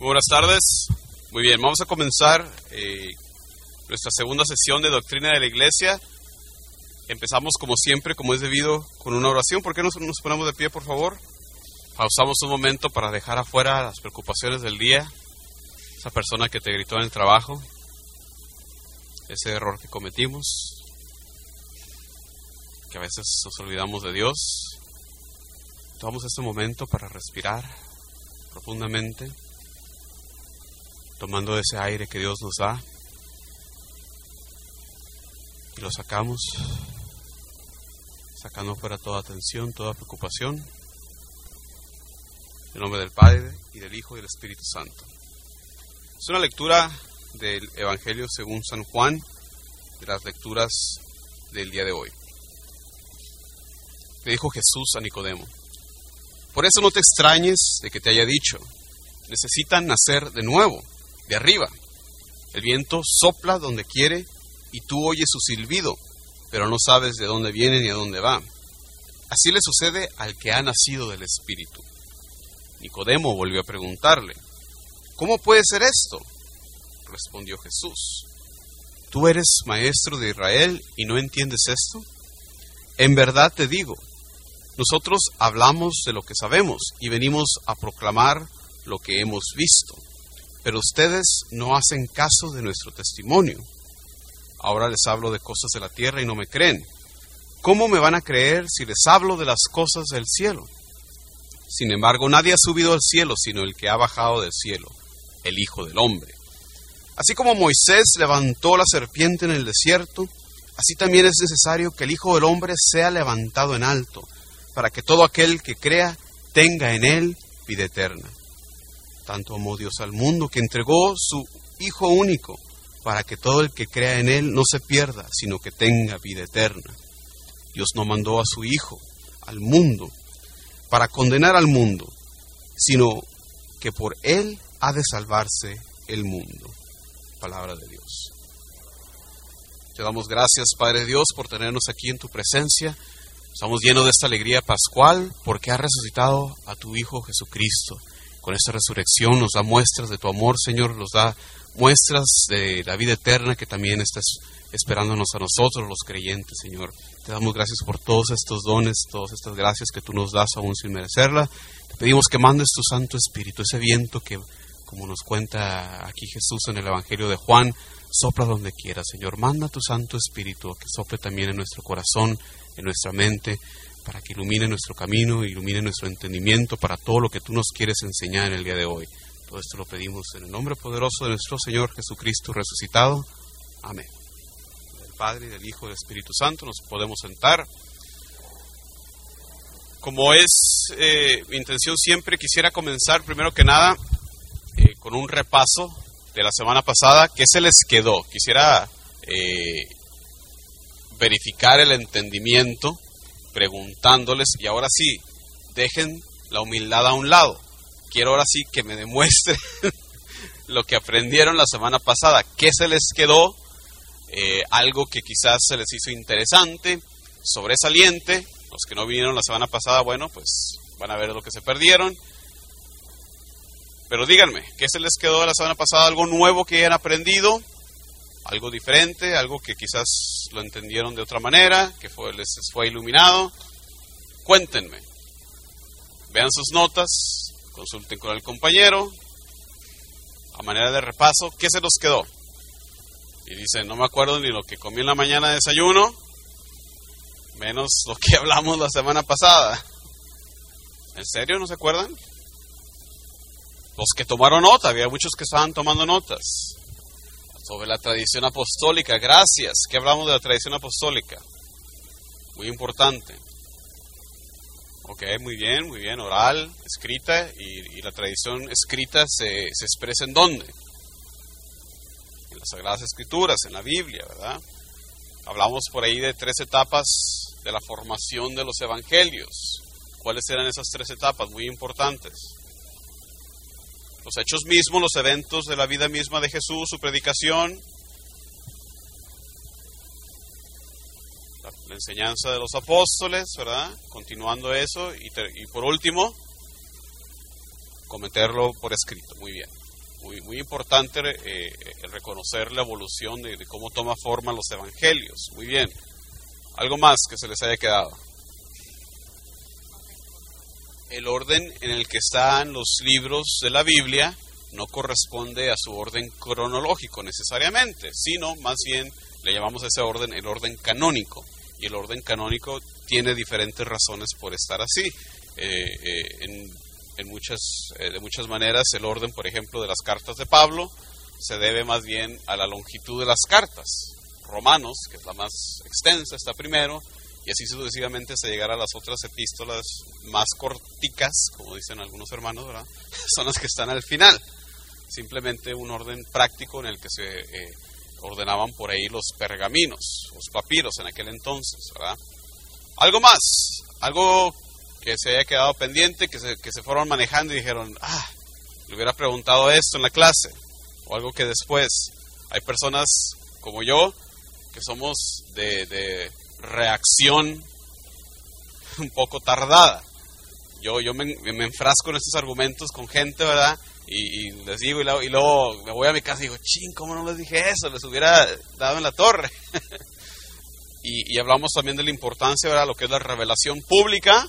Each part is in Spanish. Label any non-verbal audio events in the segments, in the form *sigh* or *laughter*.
Buenas tardes. Muy bien, vamos a comenzar eh, nuestra segunda sesión de Doctrina de la Iglesia. Empezamos como siempre, como es debido, con una oración. ¿Por qué no nos ponemos de pie, por favor? Pausamos un momento para dejar afuera las preocupaciones del día. Esa persona que te gritó en el trabajo, ese error que cometimos, que a veces nos olvidamos de Dios. Tomamos este momento para respirar profundamente tomando ese aire que Dios nos da y lo sacamos, sacando fuera toda tensión, toda preocupación, en nombre del Padre y del Hijo y del Espíritu Santo. Es una lectura del Evangelio según San Juan, de las lecturas del día de hoy. Le dijo Jesús a Nicodemo, por eso no te extrañes de que te haya dicho, necesitan nacer de nuevo de arriba. El viento sopla donde quiere y tú oyes su silbido, pero no sabes de dónde viene ni a dónde va. Así le sucede al que ha nacido del Espíritu. Nicodemo volvió a preguntarle, ¿cómo puede ser esto? Respondió Jesús, ¿tú eres maestro de Israel y no entiendes esto? En verdad te digo, nosotros hablamos de lo que sabemos y venimos a proclamar lo que hemos visto pero ustedes no hacen caso de nuestro testimonio. Ahora les hablo de cosas de la tierra y no me creen. ¿Cómo me van a creer si les hablo de las cosas del cielo? Sin embargo, nadie ha subido al cielo sino el que ha bajado del cielo, el Hijo del Hombre. Así como Moisés levantó la serpiente en el desierto, así también es necesario que el Hijo del Hombre sea levantado en alto, para que todo aquel que crea tenga en él vida eterna. Tanto amó Dios al mundo que entregó su Hijo único para que todo el que crea en Él no se pierda, sino que tenga vida eterna. Dios no mandó a su Hijo al mundo para condenar al mundo, sino que por Él ha de salvarse el mundo. Palabra de Dios. Te damos gracias, Padre Dios, por tenernos aquí en tu presencia. Estamos llenos de esta alegría pascual porque has resucitado a tu Hijo Jesucristo con esta resurrección nos da muestras de tu amor, Señor, nos da muestras de la vida eterna que también estás esperándonos a nosotros, los creyentes, Señor. Te damos gracias por todos estos dones, todas estas gracias que tú nos das aún sin merecerla. Te pedimos que mandes tu Santo Espíritu, ese viento que, como nos cuenta aquí Jesús en el Evangelio de Juan, sopla donde quiera, Señor. Manda tu Santo Espíritu que sople también en nuestro corazón, en nuestra mente, para que ilumine nuestro camino, ilumine nuestro entendimiento para todo lo que tú nos quieres enseñar en el día de hoy. Todo esto lo pedimos en el nombre poderoso de nuestro Señor Jesucristo resucitado. Amén. Del Padre, del Hijo y del Espíritu Santo nos podemos sentar. Como es eh, mi intención siempre, quisiera comenzar primero que nada eh, con un repaso de la semana pasada. ¿Qué se les quedó? Quisiera eh, verificar el entendimiento preguntándoles, y ahora sí, dejen la humildad a un lado. Quiero ahora sí que me demuestren *laughs* lo que aprendieron la semana pasada, qué se les quedó, eh, algo que quizás se les hizo interesante, sobresaliente. Los que no vinieron la semana pasada, bueno, pues van a ver lo que se perdieron. Pero díganme, ¿qué se les quedó la semana pasada? ¿Algo nuevo que hayan aprendido? ¿Algo diferente? ¿Algo que quizás lo entendieron de otra manera, que fue, les fue iluminado. Cuéntenme. Vean sus notas, consulten con el compañero. A manera de repaso, ¿qué se nos quedó? Y dicen, no me acuerdo ni lo que comí en la mañana de desayuno, menos lo que *laughs* hablamos la semana pasada. ¿En serio no se acuerdan? Los que tomaron nota, había muchos que estaban tomando notas sobre la tradición apostólica. Gracias. ¿Qué hablamos de la tradición apostólica? Muy importante. Ok, muy bien, muy bien. Oral, escrita. ¿Y, la tradición escrita se, se expresa en dónde? En las Sagradas Escrituras, en la Biblia, ¿verdad? Hablamos por ahí de tres etapas de la formación de los evangelios. ¿Cuáles eran esas tres etapas? Muy importantes los hechos mismos, los eventos de la vida misma de Jesús, su predicación, la, enseñanza de los apóstoles, ¿verdad? Continuando eso y, por último, cometerlo por escrito. Muy bien. muy, muy importante eh, reconocer la evolución de, cómo toma forma los evangelios. Muy bien. Algo más que se les haya quedado. El orden en el que están los libros de la Biblia no corresponde a su orden cronológico necesariamente, sino más bien le llamamos a ese orden el orden canónico. Y el orden canónico tiene diferentes razones por estar así. Eh, eh, en muchas, eh, de muchas maneras el orden, por ejemplo, de las cartas de Pablo se debe más bien a la longitud de las cartas. Romanos, que es la más extensa, está primero, y así sucesivamente se llegará a las otras epístolas más corticas, como dicen algunos hermanos, ¿verdad? *laughs* son las que están al final. Simplemente un orden práctico en el que se eh, ordenaban por ahí los pergaminos, los papiros en aquel entonces, ¿verdad? Algo más, algo que se haya quedado pendiente, que se, que se fueron manejando y dijeron, ah, le hubiera preguntado esto en la clase, o algo que después. Hay personas como yo que somos de, de reacción un poco tardada. Yo, yo me, enfrasco en estos argumentos con gente, ¿verdad? Y, les digo, y luego, me voy a mi casa y digo, ching, ¿cómo no les dije eso? Les hubiera dado en la torre. *laughs* y, y, hablamos también de la importancia, ¿verdad? Lo que es la revelación pública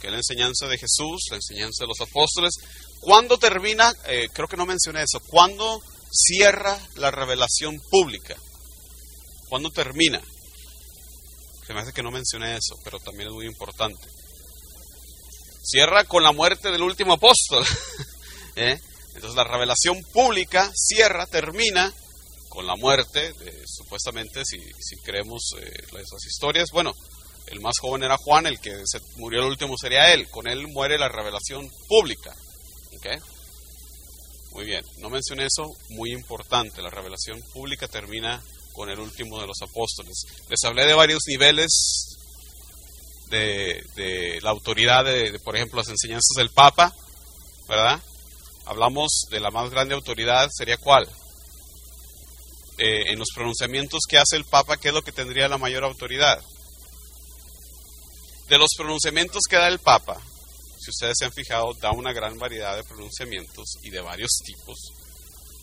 que es la enseñanza de Jesús, la enseñanza de los apóstoles. ¿Cuándo termina? Eh, creo que no mencioné eso. ¿Cuándo cierra la revelación pública? ¿Cuándo termina? Se me hace que no mencioné eso, pero también es muy importante. Cierra con la muerte del último apóstol. *laughs* ¿Eh? Entonces la revelación pública cierra, termina con la muerte, supuestamente, si, si creemos eh, esas historias. Bueno, el más joven era Juan, el que se murió el último sería él. Con él muere la revelación pública. Muy bien, no mencioné eso, muy importante. La revelación pública termina con el último de los apóstoles. Les hablé de varios niveles de, la autoridad de, por ejemplo, las enseñanzas del Papa, ¿verdad? Hablamos de la más grande autoridad, ¿sería cuál? Eh, en los pronunciamientos que hace el Papa, ¿qué es lo que tendría la mayor autoridad? De los pronunciamientos que da el Papa, si ustedes se han fijado, da una gran variedad de pronunciamientos y de varios tipos.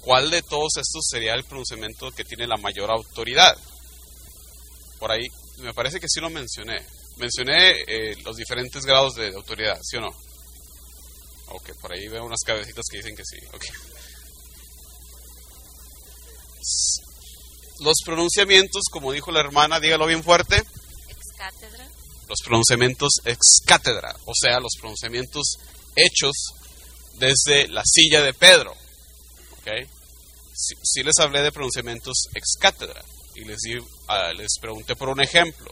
¿Cuál de todos estos sería el pronunciamiento que tiene la mayor autoridad? Por ahí, me parece que sí lo mencioné. Mencioné eh, los diferentes grados de autoridad, ¿sí o no? Ok, por ahí veo unas cabecitas que dicen que sí. Okay. Los pronunciamientos, como dijo la hermana, dígalo bien fuerte. Ex cátedra los pronunciamientos ex cátedra, o sea, los pronunciamientos hechos desde la silla de Pedro. ¿Okay? Sí, les hablé de pronunciamientos ex cátedra y les, di, ah, les pregunté por un ejemplo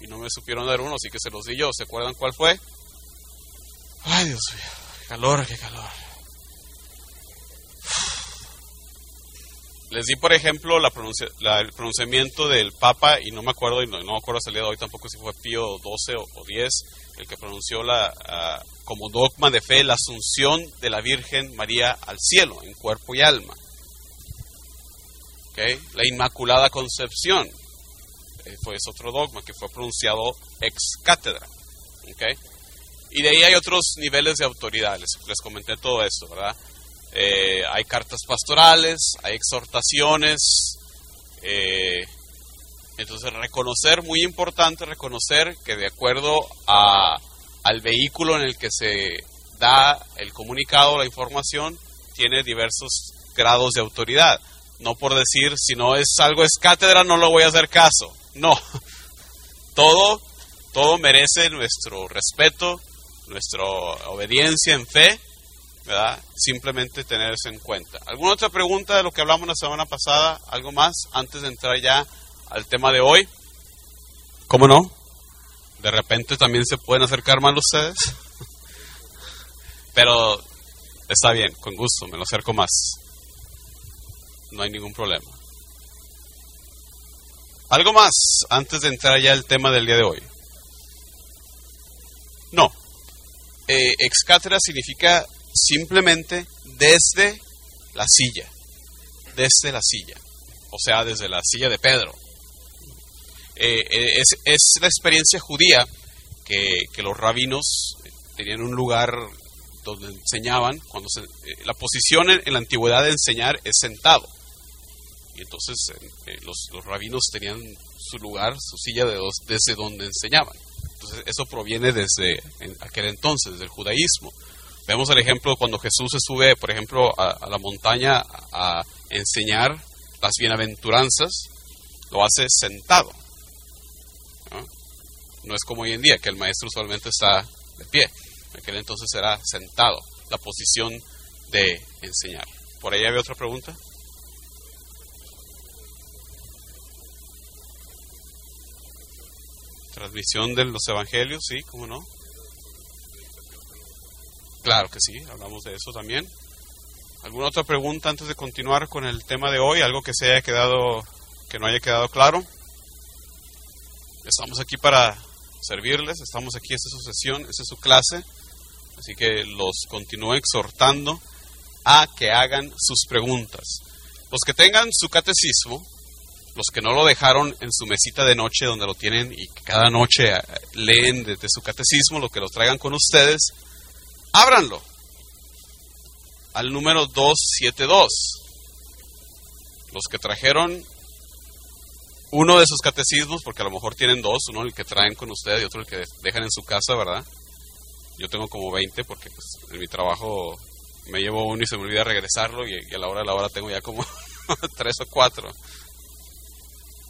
y no me supieron dar uno, así que se los di yo. ¿Se acuerdan cuál fue? Ay, Dios mío, qué calor, qué calor. Les di, por ejemplo, el pronunciamiento del Papa, y no me acuerdo, y no, me acuerdo hasta el de hoy tampoco si fue Pío XII o, X, el que pronunció la, como dogma de fe la asunción de la Virgen María al cielo, en cuerpo y alma. La Inmaculada Concepción, eh, fue otro dogma que fue pronunciado ex cátedra. Y de ahí hay otros niveles de autoridad, les, les comenté todo esto, ¿verdad? Eh, hay cartas pastorales, hay exhortaciones. Eh, entonces, reconocer, muy importante reconocer que de acuerdo a, al vehículo en el que se da el comunicado, la información, tiene diversos grados de autoridad. No por decir, si no es algo es cátedra, no lo voy a hacer caso. No. *laughs* Todo, todo merece nuestro respeto, nuestra obediencia en fe Simplemente tener eso en cuenta. ¿Alguna otra pregunta de lo que hablamos la semana pasada? ¿Algo más antes de entrar ya al tema de hoy? ¿Cómo no? De repente también se pueden acercar más ustedes. *laughs* Pero está bien, con gusto, me lo acerco más. No hay ningún problema. ¿Algo más antes de entrar ya al tema del día de hoy? No. Eh, significa simplemente desde la silla, desde la silla, o sea, desde la silla de Pedro. Eh, eh, es, la experiencia judía que, los rabinos tenían un lugar donde enseñaban, cuando se, eh, la posición en, la antigüedad de enseñar es sentado. Y entonces los, rabinos tenían su lugar, su silla de dos, desde donde enseñaban. Entonces eso proviene desde aquel entonces, desde el judaísmo. Vemos el ejemplo cuando Jesús se sube, por ejemplo, a, la montaña a enseñar las bienaventuranzas, lo hace sentado. ¿no? es como hoy en día, que el maestro usualmente está de pie. Aquel entonces era sentado, la posición de enseñar. ¿Por ahí había otra pregunta? Transmisión de los evangelios, sí, ¿cómo no? Claro que sí, hablamos de eso también. ¿Alguna otra pregunta antes de continuar con el tema de hoy? ¿Algo que se haya quedado, que no haya quedado claro? Estamos aquí para servirles, estamos aquí, esta es su sesión, esta es su clase, así que los continúo exhortando a que hagan sus preguntas. Los que tengan su catecismo, los que no lo dejaron en su mesita de noche donde lo tienen y cada noche eh, leen desde su catecismo, lo que lo traigan con ustedes, ábranlo al número 272. Los que trajeron uno de sus catecismos, porque a lo mejor tienen dos, uno el que traen con ustedes y otro el que dejan en su casa, ¿verdad? Yo tengo como 20 porque pues, en mi trabajo me llevo uno y se me olvida regresarlo y, a la hora de la hora tengo ya como *laughs* tres o cuatro.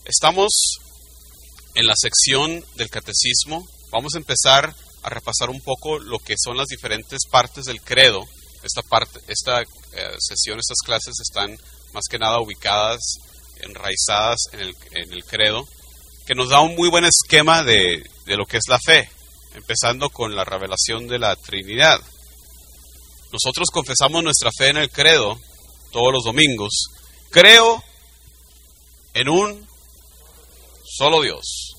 Estamos en la sección del catecismo. Vamos a empezar a repasar un poco lo que son las diferentes partes del credo. Esta parte, esta eh, sesión, estas clases están más que nada ubicadas, enraizadas en el, en el credo, que nos da un muy buen esquema de, de lo que es la fe, empezando con la revelación de la Trinidad. Nosotros confesamos nuestra fe en el credo todos los domingos. Creo en un solo Dios.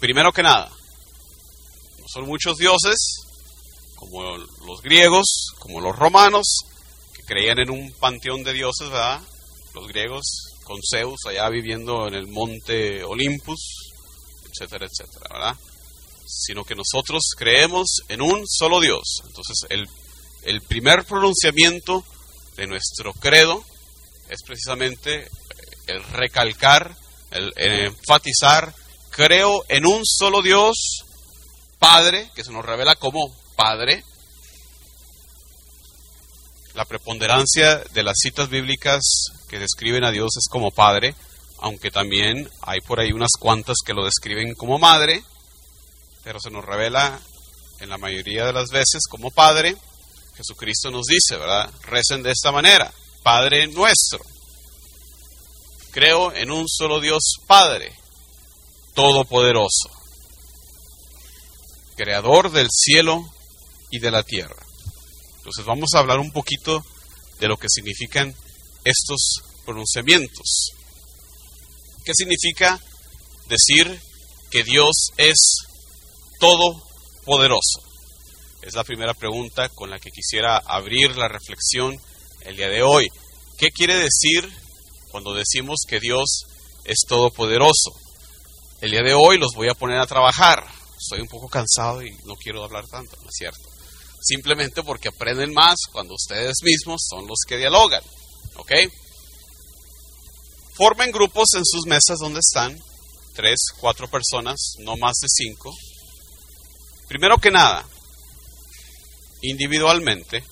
Primero que nada, son muchos dioses, como los griegos, como los romanos, que creían en un panteón de dioses, ¿verdad? Los griegos con Zeus allá viviendo en el monte Olympus, etcétera, etcétera, ¿verdad? Sino que nosotros creemos en un solo Dios. Entonces, el, el primer pronunciamiento de nuestro credo es precisamente el recalcar, el enfatizar, creo en un solo Dios, Padre, que se nos revela como Padre. La preponderancia de las citas bíblicas que describen a Dios es como Padre, aunque también hay por ahí unas cuantas que lo describen como Madre, pero se nos revela en la mayoría de las veces como Padre. Jesucristo nos dice, ¿verdad? Recen de esta manera, Padre nuestro. Creo en un solo Dios Padre, Todopoderoso creador del cielo y de la tierra. Entonces vamos a hablar un poquito de lo que significan estos pronunciamientos. ¿Qué significa decir que Dios es todopoderoso? Es la primera pregunta con la que quisiera abrir la reflexión el día de hoy. ¿Qué quiere decir cuando decimos que Dios es todopoderoso? El día de hoy los voy a poner a trabajar estoy un poco cansado y no quiero hablar tanto, ¿no es cierto? Simplemente porque aprenden más cuando ustedes mismos son los que dialogan, ¿ok? Formen grupos en sus mesas donde están, tres, cuatro personas, no más de cinco. Primero que nada, individualmente,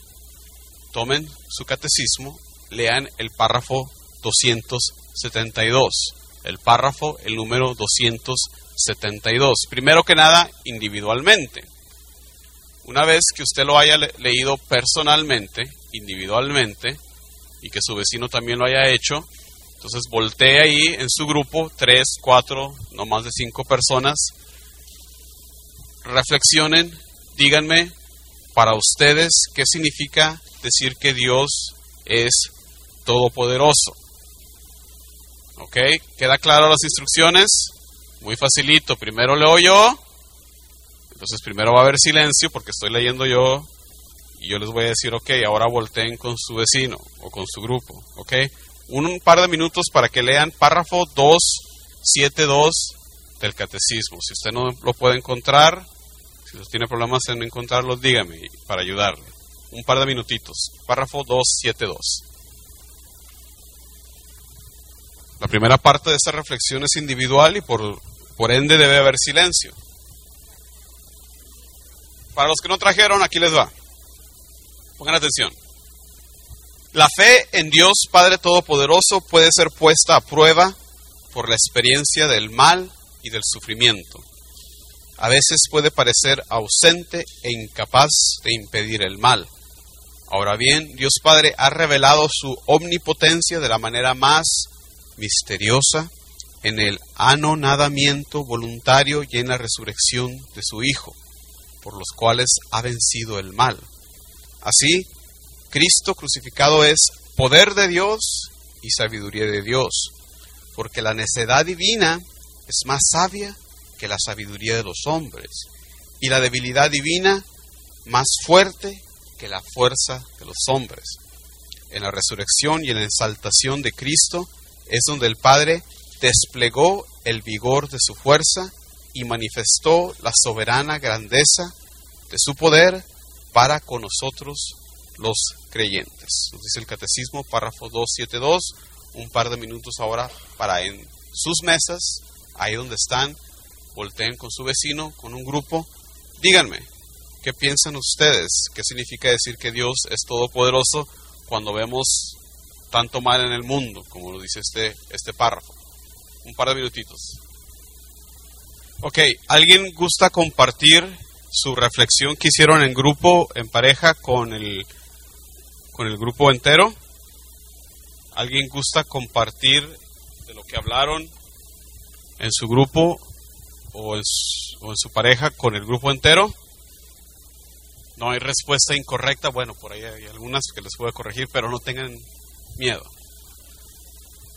tomen su catecismo, lean el párrafo 272, el párrafo, el número 272 72. Primero que nada, individualmente. Una vez que usted lo haya leído personalmente, individualmente, y que su vecino también lo haya hecho, entonces voltee ahí en su grupo, tres, cuatro, no más de cinco personas, reflexionen, díganme para ustedes qué significa decir que Dios es todopoderoso. ¿Ok? ¿Queda claro las instrucciones? Muy facilito. Primero leo yo. Entonces primero va a haber silencio porque estoy leyendo yo. Y yo les voy a decir, ok, ahora volteen con su vecino o con su grupo. Ok. Un par de minutos para que lean párrafo 272 del catecismo. Si usted no lo puede encontrar, si usted tiene problemas en encontrarlo, dígame para ayudarle. un par de minutitos. Párrafo 272. La primera parte de esta reflexión es individual y por, por ende debe haber silencio. Para los que no trajeron, aquí les va. Pongan atención. La fe en Dios Padre Todopoderoso puede ser puesta a prueba por la experiencia del mal y del sufrimiento. A veces puede parecer ausente e incapaz de impedir el mal. Ahora bien, Dios Padre ha revelado su omnipotencia de la manera más misteriosa en el anonadamiento voluntario y en la resurrección de su Hijo, por los cuales ha vencido el mal. Así, Cristo crucificado es poder de Dios y sabiduría de Dios, porque la necedad divina es más sabia que la sabiduría de los hombres, y la debilidad divina más fuerte que la fuerza de los hombres. En la resurrección y en la exaltación de Cristo es donde el Padre desplegó el vigor de su fuerza y manifestó la soberana grandeza de su poder para con nosotros los creyentes. Nos dice el Catecismo, párrafo 272, un par de minutos ahora para en sus mesas, ahí donde están, volteen con su vecino, con un grupo, díganme, ¿qué piensan ustedes? ¿Qué significa decir que Dios es todopoderoso cuando vemos tanto mal en el mundo, como lo dice este, este párrafo? Un par de minutitos. Ok, ¿alguien gusta compartir su reflexión que hicieron en grupo, en pareja, con el con el grupo entero. ¿Alguien gusta compartir de lo que hablaron en su grupo o en su, pareja con el grupo entero? No hay respuesta incorrecta. Bueno, por ahí hay algunas que les puedo corregir, pero no tengan miedo.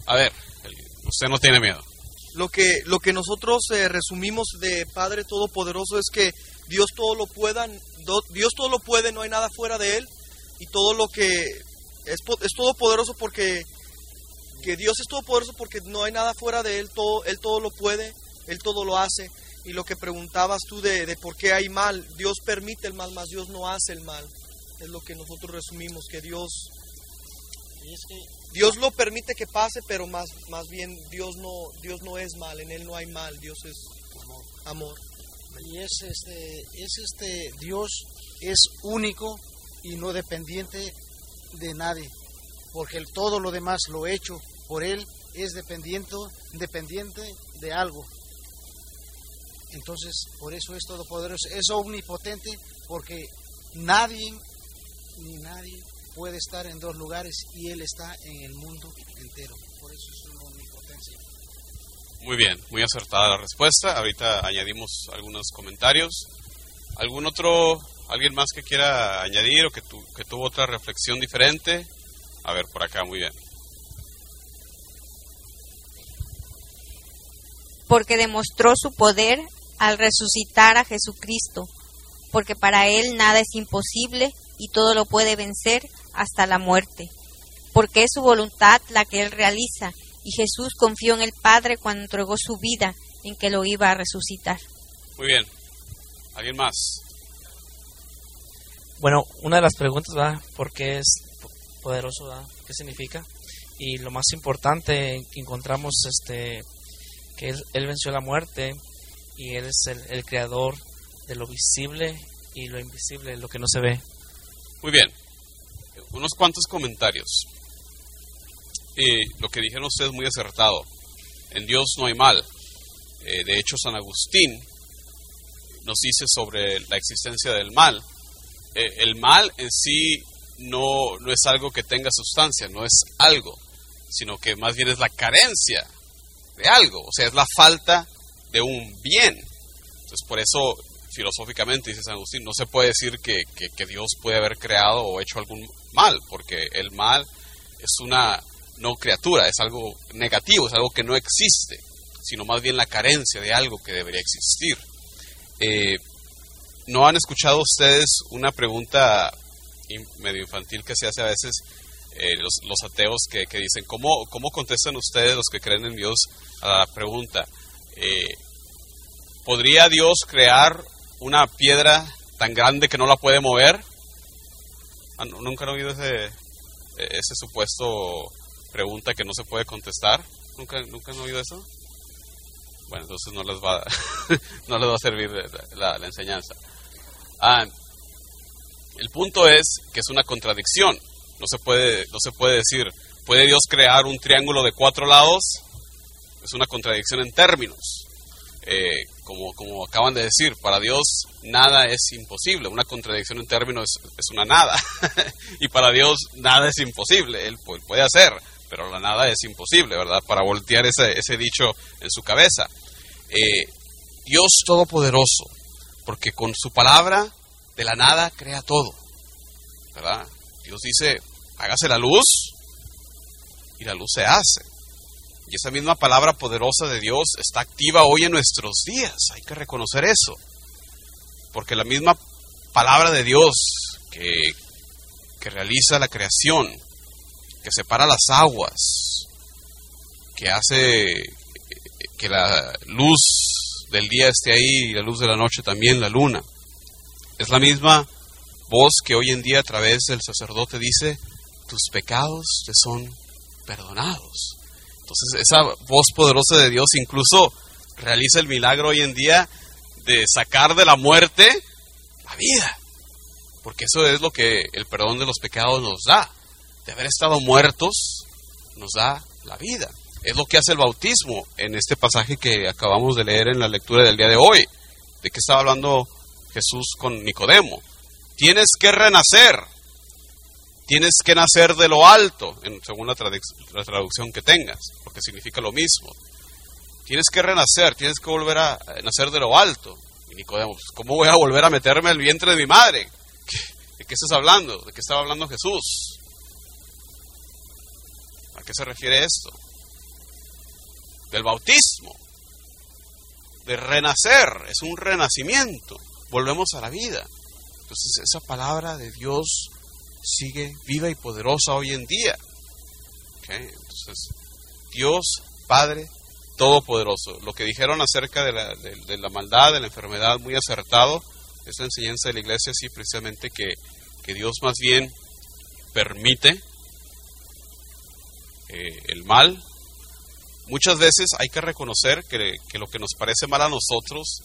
A ver, usted no tiene miedo. Lo que, lo que nosotros eh, resumimos de Padre Todopoderoso es que Dios todo lo pueda, Dios todo lo puede, no hay nada fuera de Él y todo lo que es, es todopoderoso porque que Dios es todopoderoso porque no hay nada fuera de Él, todo, Él todo lo puede, Él todo lo hace. Y lo que preguntabas tú de, de por qué hay mal, Dios permite el mal, más Dios no hace el mal. Es lo que nosotros resumimos, que Dios, Dios lo permite que pase, pero más, más bien Dios no, Dios no es mal, en Él no hay mal, Dios es amor. Y es este, es este, Dios es único, y no dependiente de nadie, porque todo lo demás lo hecho por Él es dependiente, dependiente de algo. Entonces, por eso es todopoderoso, es omnipotente, porque nadie ni nadie puede estar en dos lugares y Él está en el mundo entero. Por eso es una omnipotencia. Muy bien, muy acertada la respuesta. Ahorita añadimos algunos comentarios. ¿Algún otro ¿Alguien más que quiera añadir o que, que tuvo otra reflexión diferente? A ver, por acá, muy bien. Porque demostró su poder al resucitar a Jesucristo, porque para Él nada es imposible y todo lo puede vencer hasta la muerte, porque es su voluntad la que Él realiza, y Jesús confió en el Padre cuando entregó su vida en que lo iba a resucitar. Muy bien. ¿Alguien más? Bueno, una de las preguntas, ¿verdad? ¿Por qué es poderoso? ¿verdad? ¿Qué significa? Y lo más importante que encontramos este que él, venció la muerte y él es el, creador de lo visible y lo invisible, lo que no se ve. Muy bien. Unos cuantos comentarios. Y lo que dijeron ustedes es muy acertado. En Dios no hay mal. Eh, de hecho, San Agustín nos dice sobre la existencia del mal eh, el mal en sí no, no es algo que tenga sustancia, no es algo, sino que más bien es la carencia de algo, o sea, es la falta de un bien. Entonces, por eso, filosóficamente, dice San Agustín, no se puede decir que, que, Dios puede haber creado o hecho algún mal, porque el mal es una no criatura, es algo negativo, es algo que no existe, sino más bien la carencia de algo que debería existir. Eh, ¿No han escuchado ustedes una pregunta medio infantil que se hace a veces eh, los, ateos que, dicen, ¿cómo, ¿cómo contestan ustedes los que creen en Dios a la pregunta? Eh, ¿Podría Dios crear una piedra tan grande que no la puede mover? Ah, ¿Nunca han oído ese, ese supuesto pregunta que no se puede contestar? ¿Nunca, ¿Nunca han oído eso? Bueno, entonces no les va, *laughs* no les va a servir la, la enseñanza. Ah, el punto es que es una contradicción. No se puede, no se puede decir, ¿puede Dios crear un triángulo de cuatro lados? Es una contradicción en términos. Eh, como, como acaban de decir, para Dios nada es imposible. Una contradicción en términos es, una nada. *laughs* y para Dios nada es imposible. Él pu- puede hacer, pero la nada es imposible, ¿verdad? Para voltear ese, ese dicho en su cabeza. Eh, Dios Todopoderoso, porque con su palabra de la nada crea todo, ¿verdad? Dios dice, hágase la luz y la luz se hace. Y esa misma palabra poderosa de Dios está activa hoy en nuestros días. Hay que reconocer eso. Porque la misma palabra de Dios que, que realiza la creación, que separa las aguas, que hace que la luz del día esté ahí y la luz de la noche también, la luna, es la misma voz que hoy en día a través del sacerdote dice, tus pecados te son perdonados. Esa voz poderosa de Dios incluso realiza el milagro hoy en día de sacar de la muerte la vida. Porque eso es lo que el perdón de los pecados nos da. De haber estado muertos nos da la vida. Es lo que hace el bautismo en este pasaje que acabamos de leer en la lectura del día de hoy. ¿De qué estaba hablando Jesús con Nicodemo? Tienes que renacer. Tienes que nacer de lo alto, según la, traduc- la traducción que tengas, porque significa lo mismo. Tienes que renacer, tienes que volver a nacer de lo alto. Y Nicodemo, pues, ¿cómo voy a volver a meterme al vientre de mi madre? ¿Qué- ¿De qué estás hablando? ¿De qué estaba hablando Jesús? ¿A qué se refiere esto? Del bautismo, de renacer, es un renacimiento, volvemos a la vida. Entonces esa palabra de Dios sigue viva y poderosa hoy en día. Entonces, Dios Padre Todopoderoso, lo que dijeron acerca de la, de la maldad, de la enfermedad, muy acertado, es la enseñanza de la iglesia, sí, precisamente que, que Dios más bien permite eh, el mal. Muchas veces hay que reconocer que, que lo que nos parece mal a nosotros,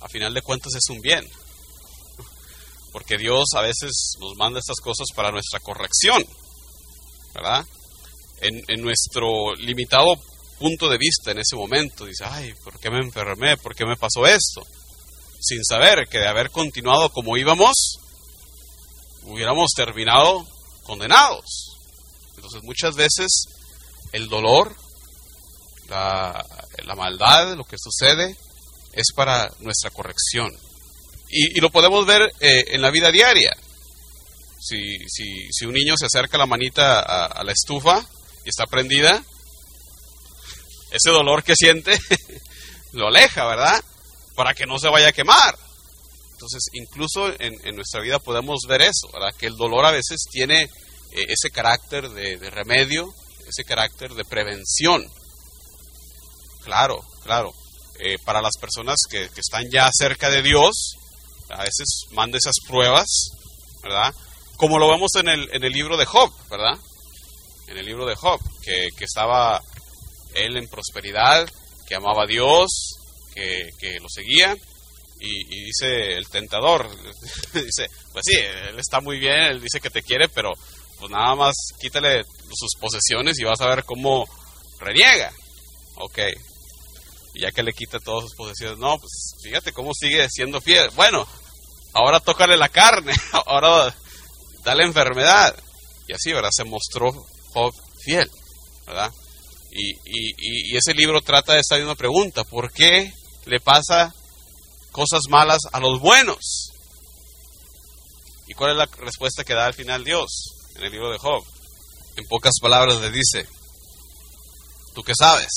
a final de cuentas es un bien. Porque Dios a veces nos manda estas cosas para nuestra corrección, ¿verdad? En, nuestro limitado punto de vista en ese momento, dice, ay, ¿por qué me enfermé? ¿Por qué me pasó esto? Sin saber que de haber continuado como íbamos, hubiéramos terminado condenados. Entonces muchas veces el dolor, la, la maldad, lo que sucede, es para nuestra corrección. Y, lo podemos ver eh, en la vida diaria. Si, si, si un niño se acerca la manita a, la estufa y está prendida, ese dolor que siente *laughs* lo aleja, ¿verdad? Para que no se vaya a quemar. Entonces, incluso en, nuestra vida podemos ver eso, ¿verdad? Que el dolor a veces tiene eh, ese carácter de, remedio, ese carácter de prevención. Claro, claro. Eh, para las personas que están ya cerca de Dios, a veces manda esas pruebas, ¿verdad? Como lo vemos en el, en el libro de Job, ¿verdad? En el libro de Job, que, que estaba él en prosperidad, que amaba a Dios, que, que lo seguía, y, dice el tentador, *laughs* dice, pues sí, él está muy bien, él dice que te quiere, pero pues nada más quítale sus posesiones y vas a ver cómo reniega. Ok. Ya que le quita todas sus posesiones, no, pues fíjate cómo sigue siendo fiel. Bueno, ahora tócale la carne, *laughs* ahora dale enfermedad. Y así, ¿verdad? Se mostró Job fiel, ¿verdad? Y, y, y, ese libro trata de esta misma pregunta, ¿por qué le pasa cosas malas a los buenos? ¿Y cuál es la respuesta que da al final Dios en el libro de Job? En pocas palabras le dice, ¿tú qué sabes?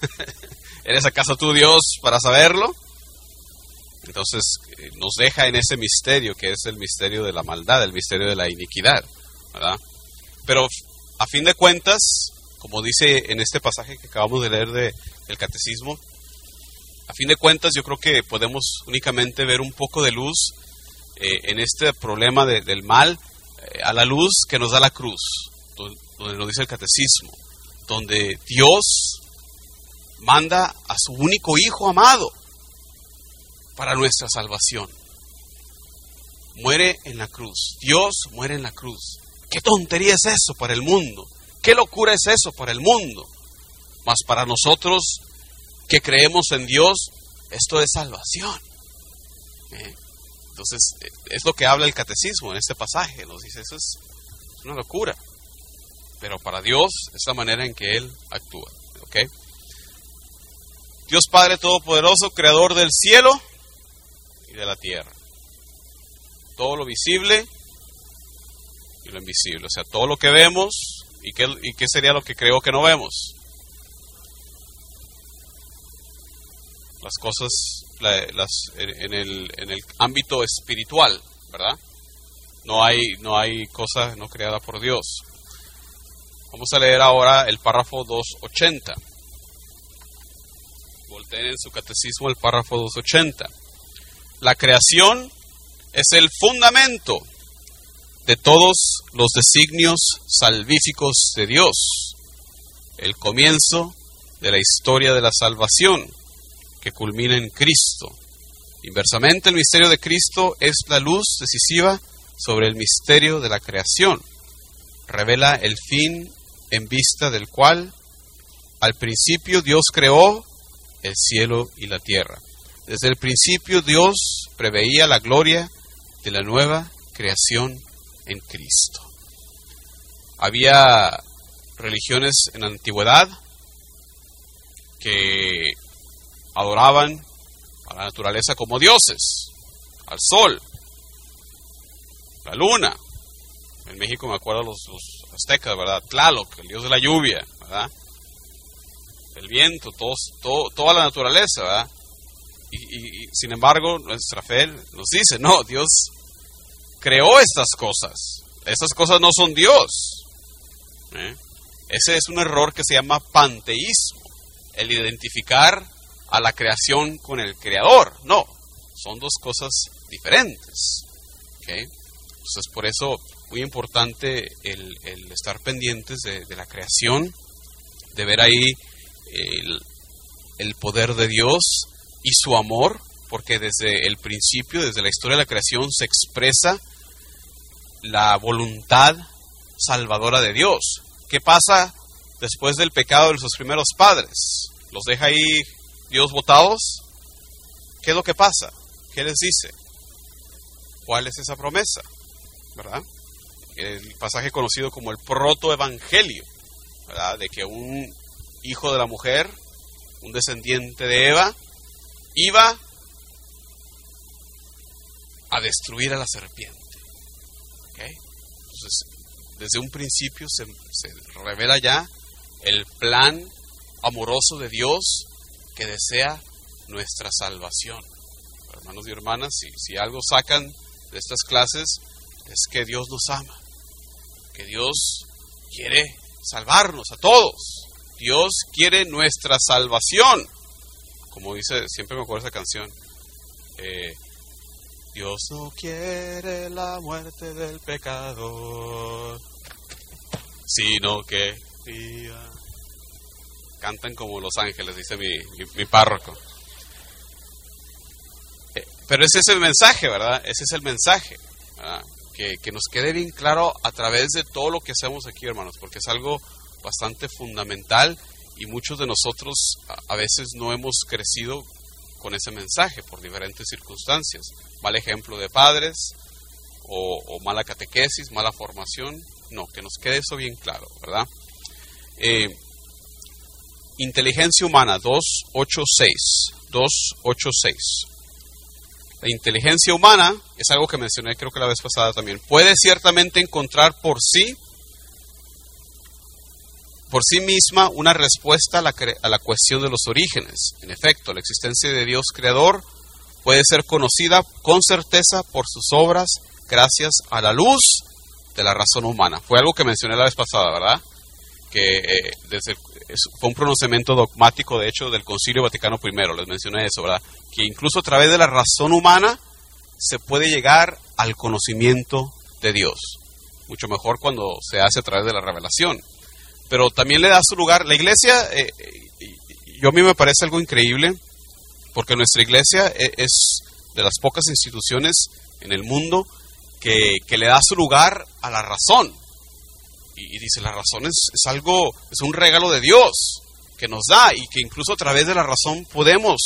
*laughs* ¿Eres acaso tú Dios para saberlo? Entonces eh, nos deja en ese misterio que es el misterio de la maldad, el misterio de la iniquidad, ¿verdad? Pero a fin de cuentas, como dice en este pasaje que acabamos de leer de, del catecismo, a fin de cuentas yo creo que podemos únicamente ver un poco de luz eh, en este problema de, del mal eh, a la luz que nos da la cruz, donde, donde nos dice el catecismo, donde Dios manda a su único Hijo amado para nuestra salvación. Muere en la cruz. Dios muere en la cruz. ¿Qué tontería es eso para el mundo? ¿Qué locura es eso para el mundo? Mas para nosotros que creemos en Dios, esto es salvación. ¿Eh? Entonces, eh, es lo que habla el catecismo en este pasaje. Nos dice, eso es una locura. Pero para Dios es la manera en que Él actúa. ¿ok? Dios Padre Todopoderoso, Creador del cielo y de la tierra. Todo lo visible y lo invisible. O sea, todo lo que vemos y qué, sería lo que creo que no vemos. Las cosas en el ámbito espiritual, ¿verdad? No hay, no hay cosa no creada por Dios. Vamos a leer ahora el párrafo 280. En su catecismo el párrafo 280. La creación es el fundamento de todos los designios salvíficos de Dios, el comienzo de la historia de la salvación que culmina en Cristo. Inversamente, el misterio de Cristo es la luz decisiva sobre el misterio de la creación. Revela el fin en vista del cual al principio Dios creó el cielo y la tierra. Desde el principio Dios preveía la gloria de la nueva creación en Cristo. Había religiones en la antigüedad que adoraban a la naturaleza como dioses, al sol, la luna. En México me acuerdo los, aztecas, ¿verdad? Tlaloc, el dios de la lluvia, ¿verdad? El viento, todos, todo, toda la naturaleza, ¿verdad? Y, sin embargo, nuestra fe nos dice, no, Dios creó estas cosas. Estas cosas no son Dios. ¿eh? Ese es un error que se llama panteísmo, el identificar a la creación con el creador. No, son dos cosas diferentes. Entonces, por eso, muy importante el, el estar pendientes de, de la creación, de ver ahí el, poder de Dios y su amor, porque desde el principio, desde la historia de la creación, se expresa la voluntad salvadora de Dios. ¿Qué pasa después del pecado de nuestros primeros padres? ¿Los deja ahí Dios votados? ¿Qué es lo que pasa? ¿Qué les dice? ¿Cuál es esa promesa? ¿Verdad? El pasaje conocido como el protoevangelio, ¿verdad? De que un hijo de la mujer, un descendiente de Eva, iba a destruir a la serpiente. Entonces, desde un principio se, revela ya el plan amoroso de Dios que desea nuestra salvación. Hermanos y hermanas, si algo sacan de estas clases es que Dios nos ama, que Dios quiere salvarnos a todos. Dios quiere nuestra salvación. Como dice, siempre me acuerdo esa canción. eh, Dios no quiere la muerte del pecador, sino que. Cantan como los ángeles, dice mi, mi, párroco. Eh, pero ese es el mensaje, ¿verdad? Ese es el mensaje. Que, que nos quede bien claro a través de todo lo que hacemos aquí, hermanos, porque es algo bastante fundamental y muchos de nosotros a, veces no hemos crecido con ese mensaje por diferentes circunstancias. Mal ejemplo de padres o, o mala catequesis, mala formación. No, que nos quede eso bien claro, ¿verdad? Eh, inteligencia humana 286. 286. La inteligencia humana es algo que mencioné creo que la vez pasada también. Puede ciertamente encontrar por sí por sí misma una respuesta a la, a la cuestión de los orígenes. En efecto, la existencia de Dios creador puede ser conocida con certeza por sus obras gracias a la luz de la razón humana. Fue algo que mencioné la vez pasada, ¿verdad? Que eh, desde, es- fue un pronunciamiento dogmático, de hecho, del Concilio Vaticano I, les mencioné eso, ¿verdad? Que incluso a través de la razón humana se puede llegar al conocimiento de Dios. mucho mejor cuando se hace a través de la revelación. Pero también le da su lugar. La iglesia, eh, yo a mí me parece algo increíble, porque nuestra iglesia e, es de las pocas instituciones en el mundo que, le da su lugar a la razón. Y, dice, la razón es, es, algo, es un regalo de Dios que nos da y que incluso a través de la razón podemos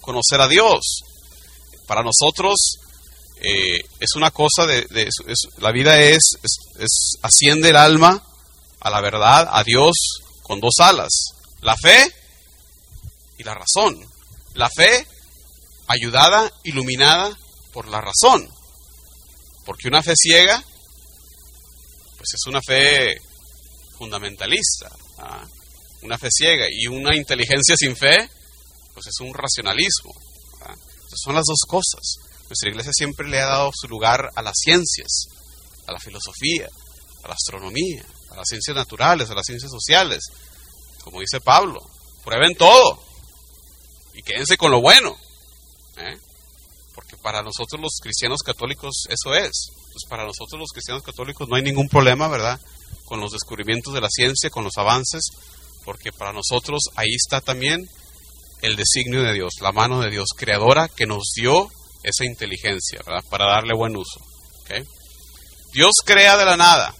conocer a Dios. Para nosotros eh, es una cosa de, la vida es, es, asciende el alma a la verdad, a Dios con dos alas, la fe y la razón. La fe ayudada, iluminada por la razón. Porque una fe ciega, pues es una fe fundamentalista, ¿ah? una fe ciega. Y una inteligencia sin fe, pues es un racionalismo. ¿ah? son las dos cosas. Nuestra iglesia siempre le ha dado su lugar a las ciencias, a la filosofía, a la astronomía, a las ciencias naturales, a las ciencias sociales. Como dice Pablo, prueben todo y quédense con lo bueno. ¿eh? Porque para nosotros los cristianos católicos eso es. Pues para nosotros los cristianos católicos no hay ningún problema, ¿verdad? Con los descubrimientos de la ciencia, con los avances, porque para nosotros ahí está también el designio de Dios, la mano de Dios creadora que nos dio esa inteligencia, ¿verdad? Para darle buen uso. Dios crea de la nada.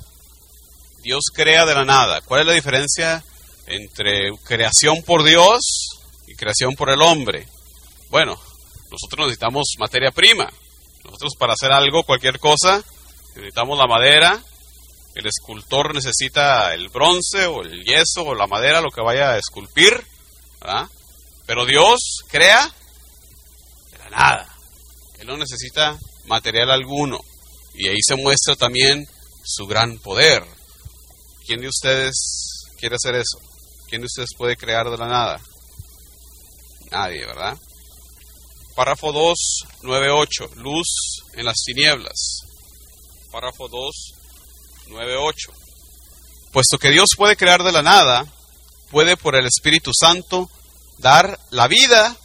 Dios crea de la nada. ¿Cuál es la diferencia entre creación por Dios y creación por el hombre? Bueno, nosotros necesitamos materia prima. Nosotros para hacer algo, cualquier cosa, necesitamos la madera. El escultor necesita el bronce o el yeso o la madera, lo que vaya a esculpir. Pero Dios crea de la nada. Él no necesita material alguno. Y ahí se muestra también su gran poder. ¿Quién de ustedes quiere hacer eso? ¿Quién de ustedes puede crear de la nada? Nadie, ¿verdad? Párrafo 2, 9, 8. Luz en las tinieblas. Párrafo 2, 9, 8. Puesto que Dios puede crear de la nada, puede por el Espíritu Santo dar la vida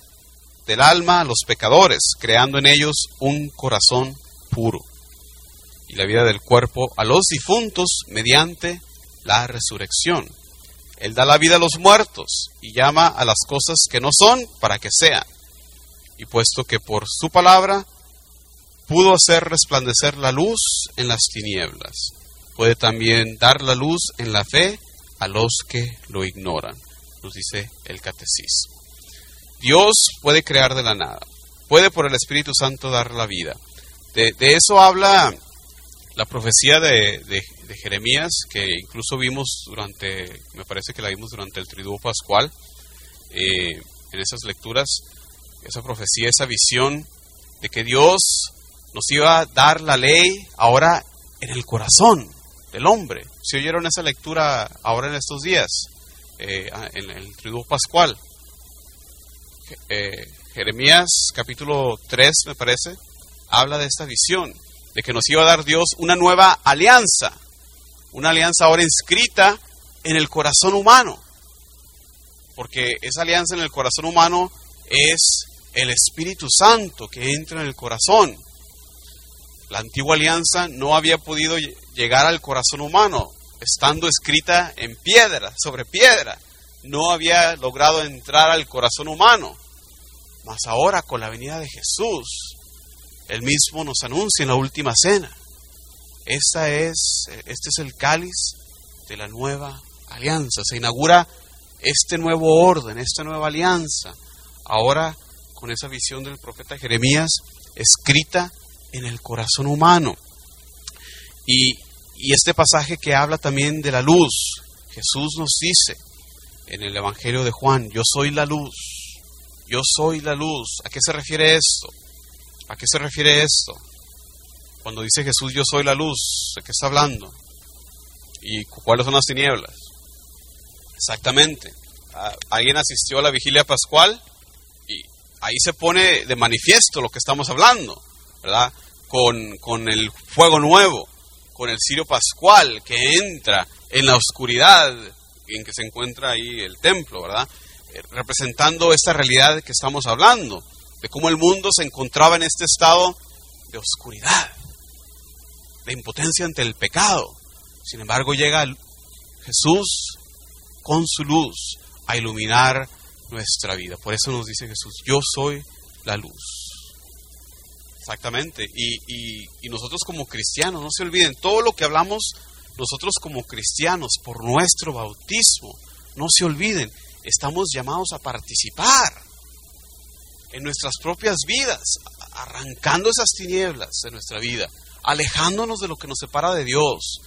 del alma a los pecadores, creando en ellos un corazón puro, y la vida del cuerpo a los difuntos mediante la resurrección. Él da la vida a los muertos y llama a las cosas que no son para que sean. Y puesto que por su palabra pudo hacer resplandecer la luz en las tinieblas, puede también dar la luz en la fe a los que lo ignoran, nos dice el catecismo. Dios puede crear de la nada, puede por el Espíritu Santo dar la vida. De, eso habla la profecía de, Jeremías, que incluso vimos durante, me parece que la vimos durante el Triduo Pascual, eh, en esas lecturas, esa profecía, esa visión de que Dios nos iba a dar la ley ahora en el corazón del hombre. Si oyeron esa lectura ahora en estos días, eh, en el Triduo Pascual, eh, Jeremías capítulo 3, me parece, habla de esta visión, de que nos iba a dar Dios una nueva alianza, una alianza ahora inscrita en el corazón humano, porque esa alianza en el corazón humano es el Espíritu Santo que entra en el corazón. La antigua alianza no había podido llegar al corazón humano, estando escrita en piedra, sobre piedra no había logrado entrar al corazón humano. Mas ahora con la venida de Jesús, Él mismo nos anuncia en la última cena. Esta es, este es el cáliz de la nueva alianza. Se inaugura este nuevo orden, esta nueva alianza. Ahora con esa visión del profeta Jeremías escrita en el corazón humano. Y, y este pasaje que habla también de la luz, Jesús nos dice, en el Evangelio de Juan, yo soy la luz, yo soy la luz. ¿A qué se refiere esto? ¿A qué se refiere esto? Cuando dice Jesús, yo soy la luz, ¿de qué está hablando? ¿Y cuáles son las tinieblas? Exactamente. ¿Alguien asistió a la vigilia pascual? Y ahí se pone de manifiesto lo que estamos hablando, ¿verdad? Con, con el fuego nuevo, con el cirio pascual que entra en la oscuridad en que se encuentra ahí el templo, ¿verdad? Eh, representando esta realidad que estamos hablando, de cómo el mundo se encontraba en este estado de oscuridad, de impotencia ante el pecado, Sin embargo, llega Jesús con su luz a iluminar nuestra vida. Por eso nos dice Jesús, yo soy la luz. Exactamente. Y, y, nosotros como cristianos, no se olviden, todo lo que hablamos nosotros como cristianos por nuestro bautismo, no se olviden, estamos llamados a participar en nuestras propias vidas, arrancando esas tinieblas de nuestra vida, alejándonos de lo que nos separa de Dios,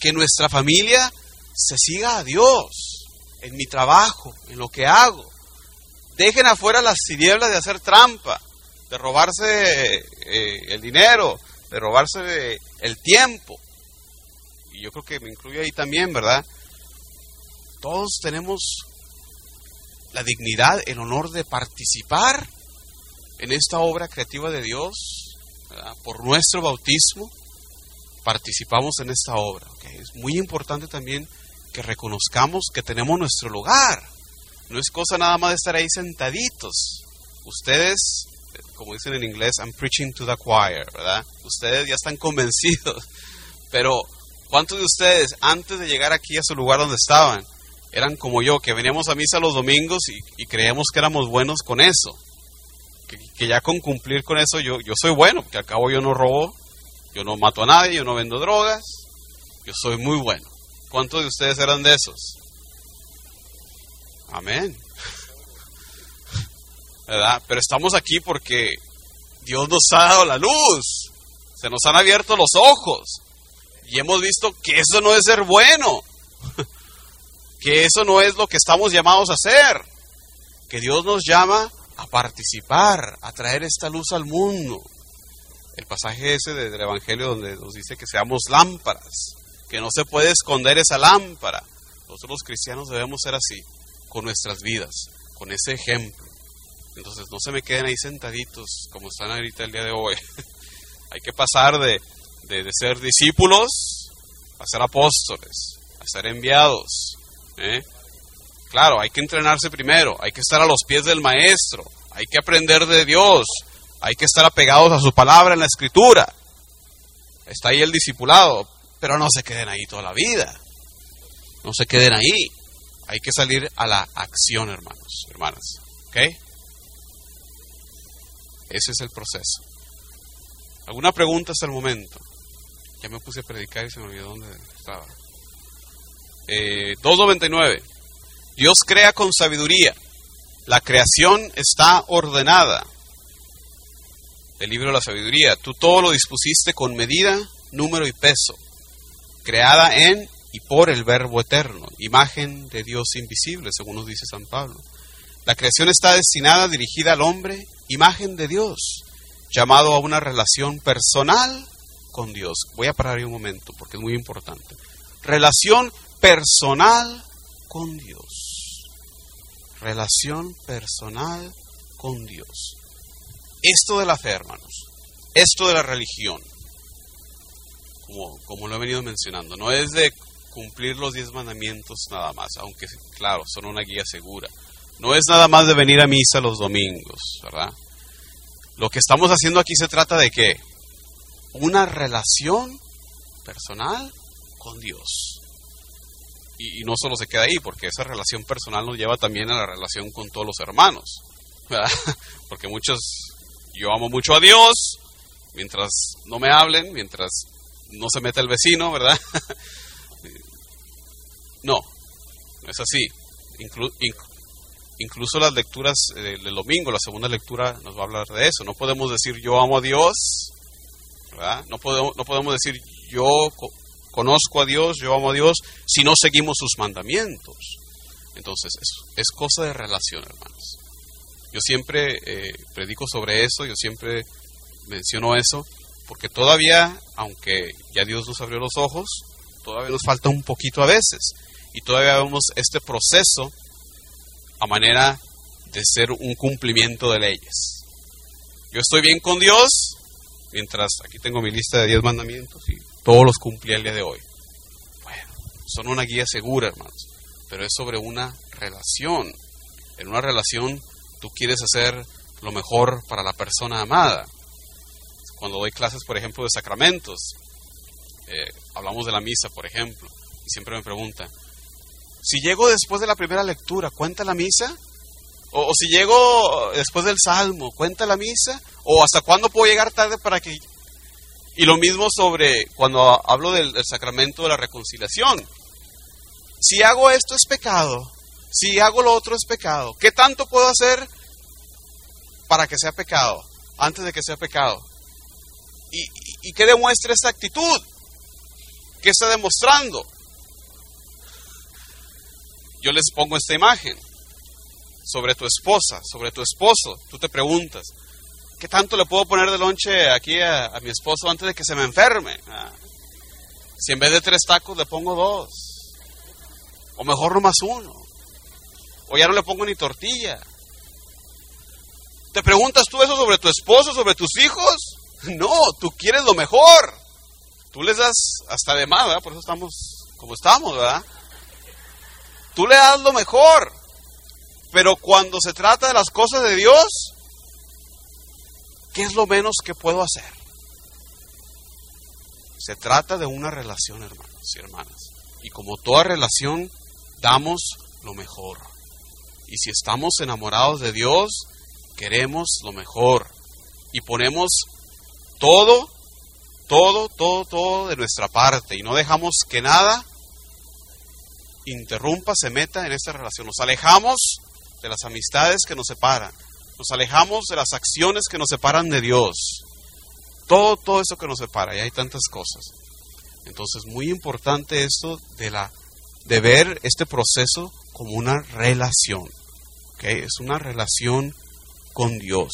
que nuestra familia se siga a Dios en mi trabajo, en lo que hago. Dejen afuera las tinieblas de hacer trampa, de robarse eh, el dinero, de robarse el tiempo. Y yo creo que me incluyo ahí también, ¿verdad? Todos tenemos la dignidad, el honor de participar en esta obra creativa de Dios, por nuestro bautismo, participamos en esta obra. Es muy importante también que reconozcamos que tenemos nuestro lugar. No es cosa nada más de estar ahí sentaditos. Ustedes, como dicen en inglés, I'm preaching to the choir, ¿verdad? Ustedes ya están *laughs* convencidos. Pero, ¿cuántos de ustedes, antes de llegar aquí a su lugar donde estaban, eran como yo, que veníamos a misa los domingos y, creíamos que éramos buenos con eso? Que, ya con cumplir con eso yo, yo soy bueno, porque al cabo yo no robo, yo no mato a nadie, yo no vendo drogas, yo soy muy bueno. ¿Cuántos de ustedes eran de esos? Amén. ¿Verdad? Pero estamos aquí porque Dios nos ha dado la luz, se nos han abierto los ojos y hemos visto que eso no es ser bueno, *laughs* que eso no es lo que estamos llamados a hacer, que Dios nos llama a participar, a traer esta luz al mundo. El pasaje ese del Evangelio donde nos dice que seamos lámparas que no se puede esconder esa lámpara. Nosotros los cristianos debemos ser así, con nuestras vidas, con ese ejemplo. Entonces no se me queden ahí sentaditos como están ahorita el día de hoy. *laughs* Hay que pasar de, de, ser discípulos a ser apóstoles, a ser enviados. ¿eh? Claro, hay que entrenarse primero, hay que estar a los pies del maestro, hay que aprender de Dios, hay que estar apegados a su palabra en la escritura. Está ahí el discipulado, pero no se queden ahí toda la vida. No se queden ahí. Hay que salir a la acción, hermanos, hermanas. ¿Ok? Ese es el proceso. ¿Alguna pregunta hasta el momento? Ya me puse a predicar y se me olvidó dónde estaba. Eh, 2.99. Dios crea con sabiduría. La creación está ordenada. El libro de la sabiduría. Tú todo lo dispusiste con medida, número y peso creada en y por el Verbo eterno, imagen de Dios invisible, según nos dice San Pablo. La creación está destinada, dirigida al hombre, imagen de Dios, llamado a una relación personal con Dios. Voy a parar un momento porque es muy importante. Relación personal con Dios. Relación personal con Dios. Esto de la fe, hermanos, esto de la religión, como, lo he venido mencionando. No es de cumplir los diez mandamientos nada más, aunque claro, son una guía segura. No es nada más de venir a misa los domingos, ¿verdad? Lo que estamos haciendo aquí se trata de qué? Una relación personal con Dios. Y, no solo se queda ahí, porque esa relación personal nos lleva también a la relación con todos los hermanos. ¿verdad? *laughs* Porque muchos, yo amo mucho a Dios, mientras no me hablen, mientras no se mete el vecino, ¿verdad? *laughs* no, no es así. incluso las lecturas del domingo, la segunda lectura nos va a hablar de eso. No podemos decir yo amo a Dios, ¿verdad? No podemos, no podemos decir yo conozco a Dios, yo amo a Dios, si no seguimos sus mandamientos. Entonces, es, es cosa de relación, hermanos. Yo siempre eh, predico sobre eso, yo siempre menciono eso, porque todavía, aunque ya Dios nos abrió los ojos, todavía nos falta un poquito a veces. Y todavía vemos este proceso a manera de ser un cumplimiento de leyes. Yo estoy bien con Dios, mientras aquí tengo mi lista de 10 mandamientos y todos los cumplí el día de hoy. Bueno, son una guía segura, hermanos, pero es sobre una relación. En una relación tú quieres hacer lo mejor para la persona amada cuando doy clases, por ejemplo, de sacramentos. eh, hablamos de la misa, por ejemplo, y siempre me pregunta, si llego después de la primera lectura, ¿cuenta la misa? O, o si llego después del salmo, ¿cuenta la misa? ¿O hasta cuándo puedo llegar tarde para que... Y lo mismo sobre cuando hablo del, sacramento de la reconciliación. Si hago esto es pecado, si hago lo otro es pecado. ¿Qué tanto puedo hacer para que sea pecado, antes de que sea pecado? ¿Y, y, y qué demuestra esa actitud? ¿Qué está demostrando? Yo les pongo esta imagen sobre tu esposa, sobre tu esposo. Tú te preguntas, ¿qué tanto le puedo poner de lonche aquí a, mi esposo antes de que se me enferme? Ah, si en vez de tres tacos le pongo dos, o mejor no más uno, o ya no le pongo ni tortilla. ¿Te preguntas tú eso sobre tu esposo, sobre tus hijos? *laughs* No, tú quieres lo mejor. Tú les das hasta de más, ¿verdad? Por eso estamos como estamos, ¿verdad? Tú le das lo mejor. Pero cuando se trata de las cosas de Dios, ¿qué es lo menos que puedo hacer? Se trata de una relación, hermanos y hermanas. Y como toda relación, damos lo mejor. Y si estamos enamorados de Dios, queremos lo mejor. Y ponemos todo, todo, todo, todo de nuestra parte. Y no dejamos que nada interrumpa, se meta en esta relación. Nos alejamos de las amistades que nos separan. Nos alejamos de las acciones que nos separan de Dios. Todo, todo eso que nos separa. Y hay tantas cosas. Entonces, muy importante esto de, la, de ver este proceso como una relación. ¿okay? Es una relación con Dios.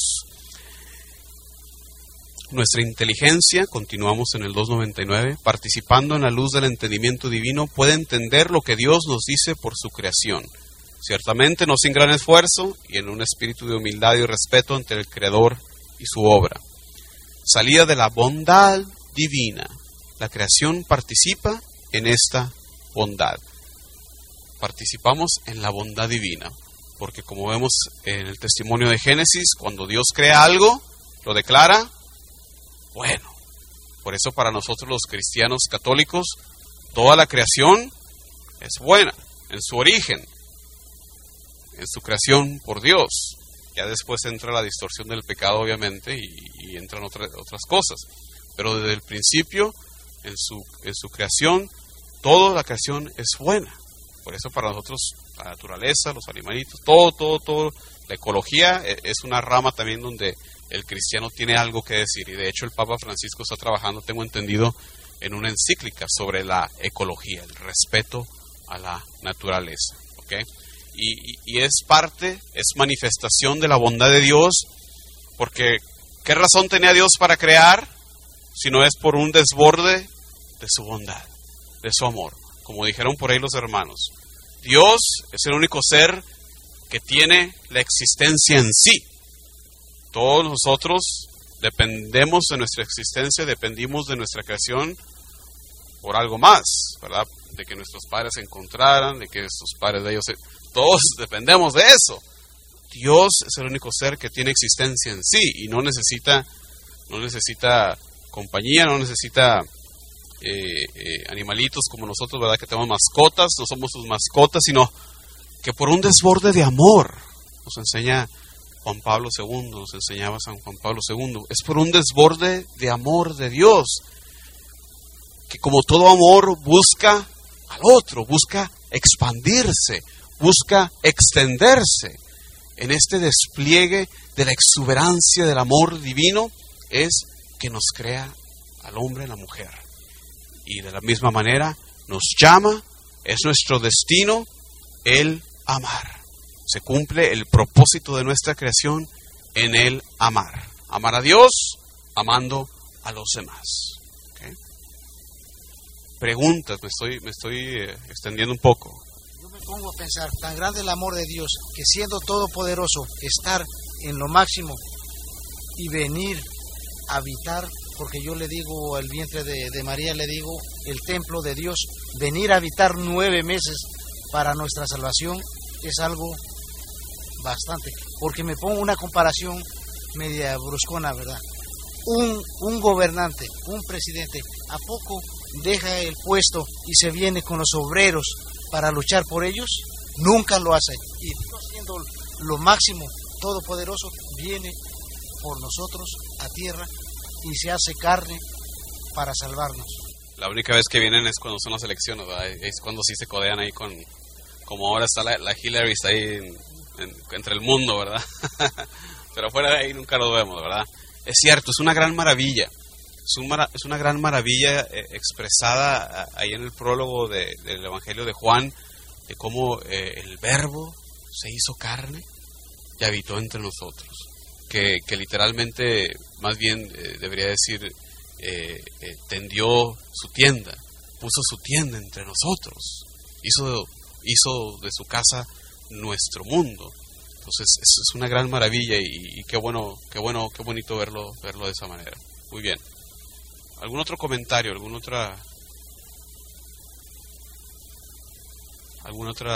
Nuestra inteligencia, continuamos en el 299, participando en la luz del entendimiento divino, puede entender lo que Dios nos dice por su creación. Ciertamente no sin gran esfuerzo y en un espíritu de humildad y respeto ante el Creador y su obra. Salida de la bondad divina. La creación participa en esta bondad. Participamos en la bondad divina, porque como vemos en el testimonio de Génesis, cuando Dios crea algo, lo declara bueno. Por eso para nosotros los cristianos católicos, toda la creación es buena en su origen, en su creación por Dios. Ya después entra la distorsión del pecado, obviamente, y, entran otra, otras cosas. Pero desde el principio, en su, en su creación, toda la creación es buena. Por eso para nosotros la naturaleza, los animalitos, todo, todo, todo, la ecología es una rama también donde el cristiano tiene algo que decir. Y de hecho el Papa Francisco está trabajando, tengo entendido, en una encíclica sobre la ecología, el respeto a la naturaleza. ¿okay? Y, es parte, es manifestación de la bondad de Dios, porque ¿qué razón tenía Dios para crear si no es por un desborde de su bondad, de su amor? Como dijeron por ahí los hermanos, Dios es el único ser que tiene la existencia en sí. Todos nosotros dependemos de nuestra existencia, dependimos de nuestra creación por algo más, ¿verdad? De que nuestros padres se encontraran, de que sus padres de ellos, se... todos dependemos de eso. Dios es el único ser que tiene existencia en sí y no necesita, no necesita compañía, no necesita eh, eh, animalitos como nosotros, ¿verdad? Que tenemos mascotas, no somos sus mascotas, sino que por un desborde de amor nos enseña Juan Pablo II, nos enseñaba San Juan Pablo II, es por un desborde de amor de Dios, que como todo amor busca al otro, busca expandirse, busca extenderse. En este despliegue de la exuberancia del amor divino es que nos crea al hombre y la mujer. Y de la misma manera nos llama, es nuestro destino el amar se cumple el propósito de nuestra creación en el amar. Amar a Dios amando a los demás. Preguntas, me estoy, me estoy eh, extendiendo un poco. Pongo a pensar, tan grande el amor de Dios, que siendo todopoderoso, estar en lo máximo y venir a habitar, porque yo le digo al vientre de, de María, le digo el templo de Dios, venir a habitar nueve meses para nuestra salvación es algo bastante, porque me pongo una comparación media bruscona, ¿verdad? Un, un gobernante, un presidente, ¿a poco deja el puesto y se viene con los obreros para luchar por ellos, nunca lo hace. Y Dios siendo lo máximo, todopoderoso, viene por nosotros a tierra y se hace carne para salvarnos. La única vez que vienen es cuando son las elecciones, es cuando sí se codean ahí con, como ahora está la, la Hillary, está ahí en- en- entre el mundo, ¿verdad? *laughs* Pero fuera de ahí nunca lo vemos, ¿verdad? Es cierto, es una gran maravilla. Es, un es una gran maravilla eh, expresada ah, ahí en el prólogo de- del Evangelio de Juan, de cómo eh, el verbo se hizo carne y habitó entre nosotros. Que, que literalmente, más bien eh, debería decir, tendió su tienda, puso su tienda entre nosotros, hizo, hizo de su casa nuestro mundo. Entonces es, es una gran maravilla y, y qué bueno, qué bueno, qué bonito verlo, verlo de esa manera. Muy bien. ¿Algún otro comentario? ¿Algún otra algún otro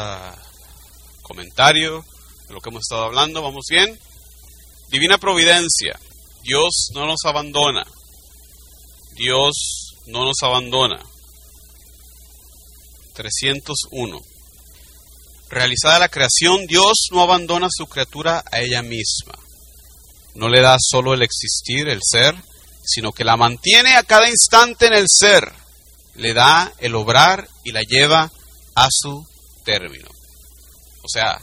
comentario de lo que hemos estado hablando? ¿Vamos bien? Divina providencia. Dios no nos abandona. Dios no nos abandona. 301. Realizada la creación, Dios no abandona a su criatura a ella misma. No le da solo el existir, el ser, sino que la mantiene a cada instante en el ser. Le da el obrar y la lleva a su término. O sea,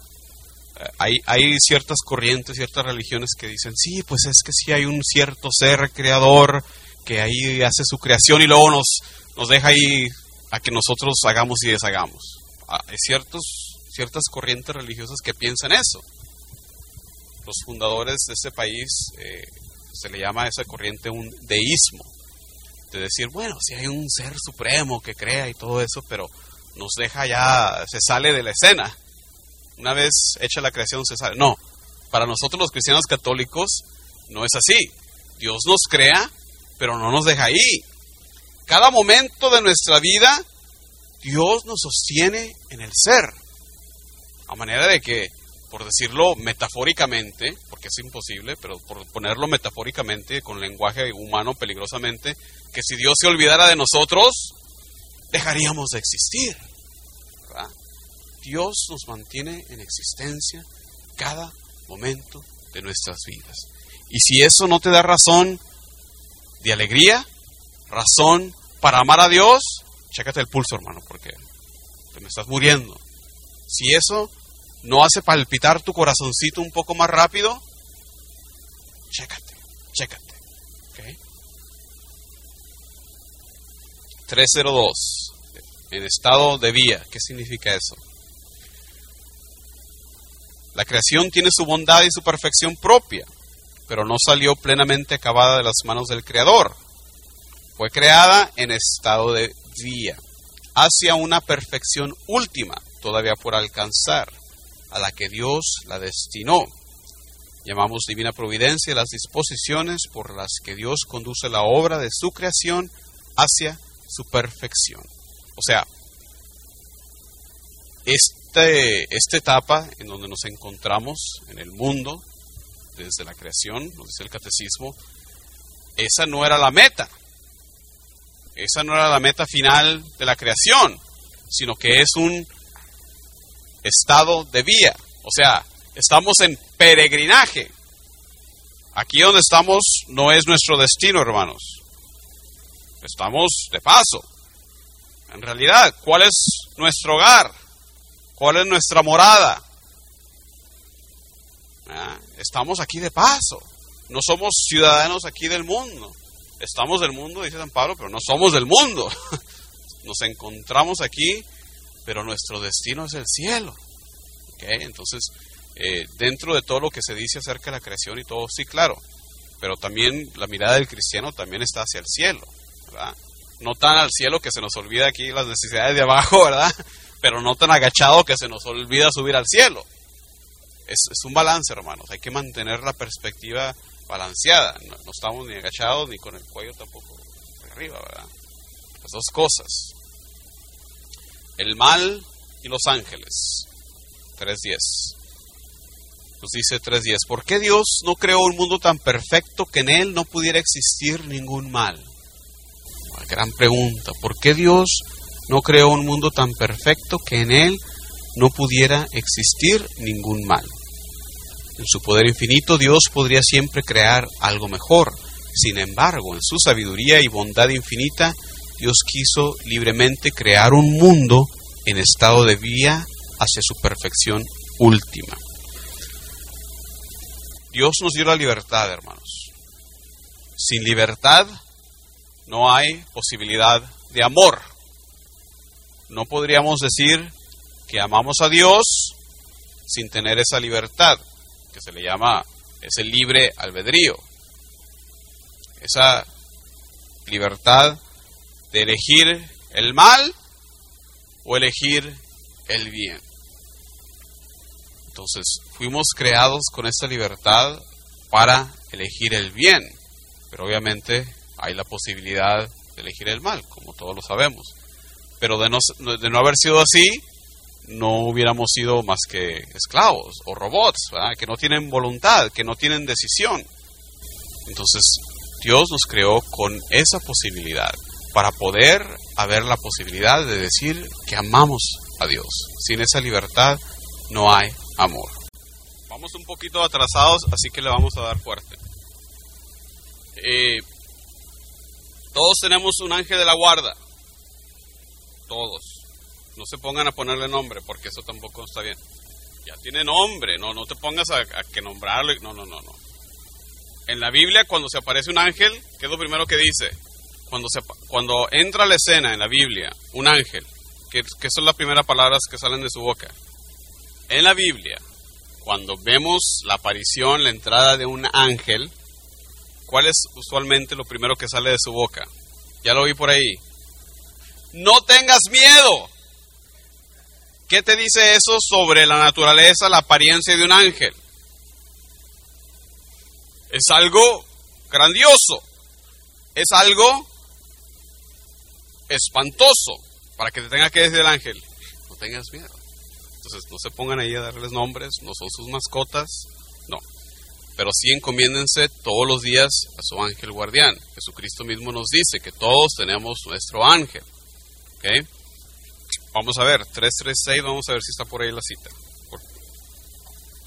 eh, hay, ciertas corrientes, ciertas religiones que dicen, sí, pues es que sí hay un cierto ser creador que ahí hace su creación y luego nos, nos deja ahí a que nosotros hagamos y deshagamos. Ah, Hay ciertos, ciertas corrientes religiosas que piensan eso. Los fundadores de este país eh, se le llama a esa corriente un deísmo. De decir, bueno, si hay un ser supremo que crea y todo eso, pero nos deja ya, se sale de la escena. Una vez hecha la creación se sale. No, para nosotros los cristianos católicos no es así. Dios nos crea, pero no nos deja ahí. Cada momento de nuestra vida, Dios nos sostiene en el ser. A manera de que, por decirlo metafóricamente, porque es imposible, pero por ponerlo metafóricamente, con lenguaje humano peligrosamente, que si Dios se olvidara de nosotros, dejaríamos de existir. Dios nos mantiene en existencia cada momento de nuestras vidas. Y si eso no te da razón de alegría, razón para amar a Dios, chécate el pulso, hermano, porque te me estás muriendo. Si eso no hace palpitar tu corazoncito un poco más rápido, chécate, chécate. ¿ok? 302. En estado de vía. ¿Qué significa eso? La creación tiene su bondad y su perfección propia, pero no salió plenamente acabada de las manos del Creador. Fue creada en estado de vía, hacia una perfección última, todavía por alcanzar, a la que Dios la destinó. Llamamos divina providencia las disposiciones por las que Dios conduce la obra de su creación hacia su perfección. O sea, este, esta etapa en donde nos encontramos en el mundo, desde la creación, nos dice el catecismo, esa no era la meta. Esa no era la meta final de la creación, sino que es un estado de vía. O sea, estamos en peregrinaje. Aquí donde estamos no es nuestro destino, hermanos. Estamos de paso. En realidad, ¿cuál es nuestro hogar? ¿Cuál es nuestra morada? Ah, Estamos aquí de paso. No somos ciudadanos aquí del mundo. Estamos del mundo, dice San Pablo, pero no somos del mundo. *laughs* Nos encontramos aquí, pero nuestro destino es el cielo. Entonces, eh, dentro de todo lo que se dice acerca de la creación y todo, sí, claro. Pero también la mirada del cristiano también está hacia el cielo. No tan al cielo que se nos olvida aquí las necesidades de abajo, *laughs* ¿verdad? Pero no tan agachado que se nos olvida subir al cielo. Es, es un balance, hermanos. Hay que mantener la perspectiva balanceada. No, no estamos ni agachados ni con el cuello tampoco arriba, ¿verdad? Las dos cosas. El mal y los ángeles. 3.10. Nos dice 3.10. ¿Por qué Dios no creó un mundo tan perfecto que en él no pudiera existir ningún mal? gran pregunta. ¿Por qué Dios no creó un mundo tan perfecto que en él no pudiera existir ningún mal? En su poder infinito Dios podría siempre crear algo mejor. Sin embargo, en su sabiduría y bondad infinita, Dios quiso libremente crear un mundo en estado de vía hacia su perfección última. Dios nos dio la libertad, hermanos. Sin libertad no hay posibilidad de amor. No podríamos decir que amamos a Dios sin tener esa libertad, que se le llama ese libre albedrío. Esa libertad de elegir el mal o elegir el bien. Entonces, fuimos creados con esta libertad para elegir el bien, pero obviamente hay la posibilidad de elegir el mal, como todos lo sabemos. Pero de no, de no haber sido así, no hubiéramos sido más que esclavos o robots, que no tienen voluntad, que no tienen decisión. Entonces, Dios nos creó con esa posibilidad para poder haber la posibilidad de decir que amamos a Dios. Sin esa libertad no hay amor. Vamos un poquito atrasados, así que le vamos a dar fuerte. Eh, todos tenemos un ángel de la guarda. Todos. No se pongan a ponerle nombre, porque eso tampoco está bien. Ya tiene nombre, no, no te pongas a, que nombrarle. No, no, no, no. En la Biblia, cuando se aparece un ángel, ¿qué es lo primero que dice? Cuando, se, cuando entra la escena en la Biblia, un ángel, ¿qué, qué son las primeras palabras que salen de su boca? En la Biblia, cuando vemos la aparición, la entrada de un ángel, ¿cuál es usualmente lo primero que sale de su boca? Ya lo vi por ahí. No tengas miedo. ¿Qué te dice eso sobre la naturaleza, la apariencia de un ángel? Es algo grandioso. Es algo espantoso para que te tenga que decir el ángel. No tengas miedo. Entonces no se pongan ahí a darles nombres, no son sus mascotas, no. Pero sí encomiéndense todos los días a su ángel guardián. Jesucristo mismo nos dice que todos tenemos nuestro ángel. ¿Ok? Vamos a ver, 336, vamos a ver si está por ahí la cita.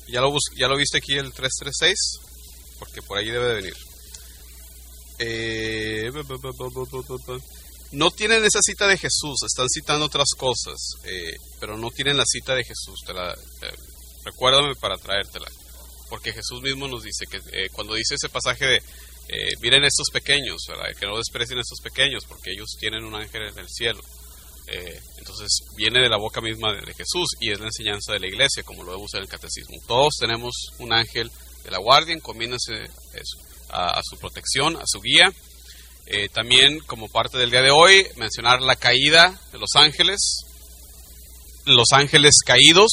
¿Ya lo, ¿Ya lo viste aquí el 336? Porque por ahí debe de venir. Eh, no tienen esa cita de Jesús, están citando otras cosas, eh, pero no tienen la cita de Jesús. Recuérdame para traértela, porque Jesús mismo nos dice que eh, cuando dice ese pasaje de eh, miren estos pequeños, que no desprecien estos pequeños, porque ellos tienen un ángel en el cielo. entonces viene de la boca misma de, Jesús y es la enseñanza de la iglesia, como lo vemos en el catecismo. Todos tenemos un ángel de la guardia, encomiéndense eso, a su protección, a su guía eh, también, como parte del día de hoy, mencionar la caída de los ángeles. Los ángeles caídos,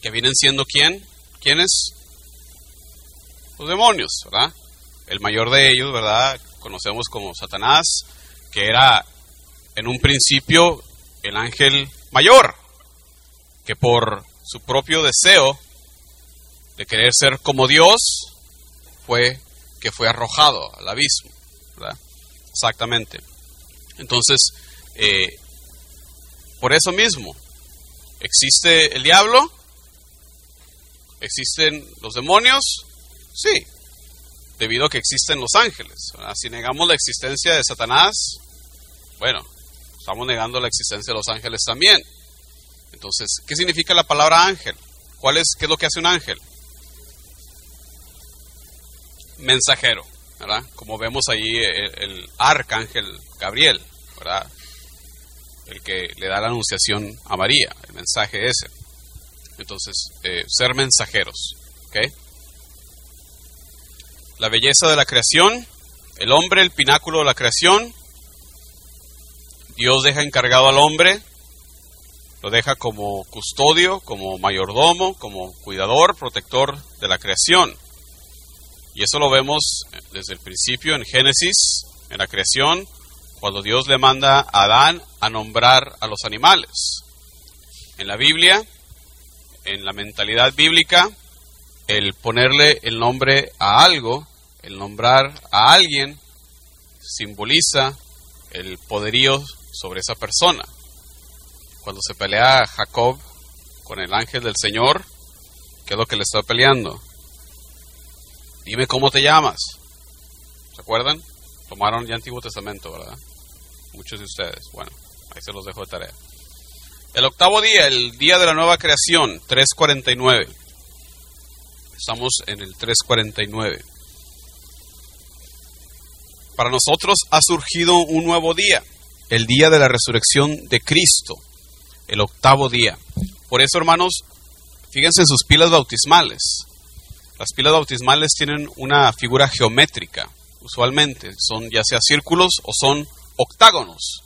que vienen siendo quién? ¿Quiénes? Los demonios, ¿verdad? El mayor de ellos, ¿verdad? Conocemos como Satanás, que era en un principio el ángel mayor, que por su propio deseo de querer ser como Dios, fue que fue arrojado al abismo. Exactamente. Entonces, eh, por eso mismo, ¿existe el diablo? ¿Existen los demonios? Sí, debido a que existen los ángeles. Si negamos la existencia de Satanás, bueno, estamos negando la existencia de los ángeles también. Entonces, ¿qué significa la palabra ángel? ¿Cuál es, ¿Qué es lo que hace un ángel? Mensajero. Como vemos ahí el, arcángel Gabriel, ¿verdad? El que le da la anunciación a María, el mensaje ese. Entonces, eh, ser mensajeros, La belleza de la creación, el hombre, el pináculo de la creación. Dios deja encargado al hombre, lo deja como custodio, como mayordomo, como cuidador, protector de la creación. Y eso lo vemos desde el principio en Génesis, en la creación, cuando Dios le manda a Adán a nombrar a los animales. En la Biblia, en la mentalidad bíblica, el ponerle el nombre a algo, el nombrar a alguien, simboliza el poderío sobre esa persona. Cuando se pelea Jacob con el ángel del Señor, ¿qué es lo que le está peleando? Dime cómo te llamas. ¿Se acuerdan? Tomaron ya Antiguo Testamento, ¿verdad? Muchos de ustedes. Bueno, ahí se los dejo de tarea. El octavo día, el día de la nueva creación, 349. Estamos en el 349. Para nosotros ha surgido un nuevo día, el día de la resurrección de Cristo, el octavo día. Por eso, hermanos, fíjense en sus pilas bautismales. Las pilas bautismales tienen una figura geométrica, usualmente son ya sea círculos o son octágonos,